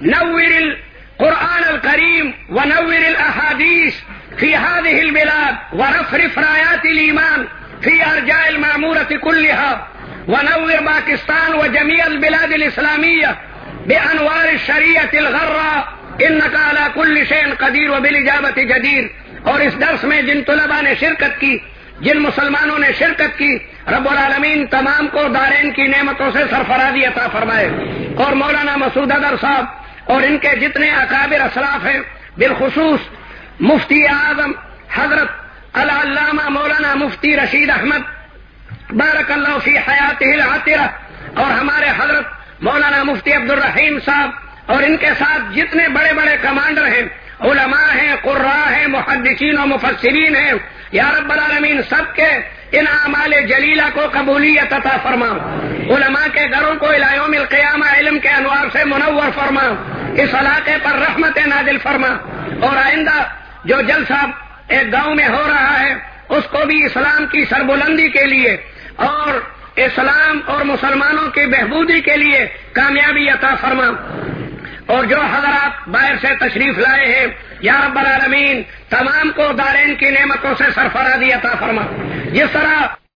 نور القرآن الكريم ونور الأحاديث في هذه البلاد ورفرف رايات الإيمان في أرجاء المعمورة كلها. ونور باكستان وجميع البلاد الإسلامية بانوار الشریعت الغرہ انك على كل شيء قدیر و بالاجابت جدیر اور اس درس میں جن طلباء نے شرکت کی، جن مسلمانوں نے شرکت کی، رب العالمین تمام کو دارین کی نعمتوں سے سرفرازی عطا فرمائے. اور مولانا مسعود ادر صاحب اور ان کے جتنے اکابر اصلاف ہیں، بالخصوص مفتی اعظم حضرت العلامہ مولانا مفتی رشید احمد بارک اللہ فی حیات العطرہ اور ہمارے حضرت مولانا مفتی عبد الرحیم صاحب اور ان کے ساتھ جتنے بڑے بڑے کمانڈر ہیں علماء ہیں قرا ہیں، محدثین و مفسرین ہیں۔ یا رب العالمین، سب کے ان اعمال جلیلہ کو قبولیت عطا فرما۔ علماء کے گھروں کو الہیوم القیامہ علم کے انوار سے منور فرما۔ اس علاقے پر رحمت نازل فرما۔ اور آئندہ جو جلسہ ایک گاؤں میں ہو رہا ہے، اس کو بھی اسلام کی سربلندی کے لیے اور اسلام اور مسلمانوں کی بہبودی کے لیے کامیابی عطا فرما۔ اور جو حضرات باہر سے تشریف لائے ہیں، یا رب العالمین، تمام کو دارین کی نعمتوں سے سرفرادی عطا فرما۔ جس طرح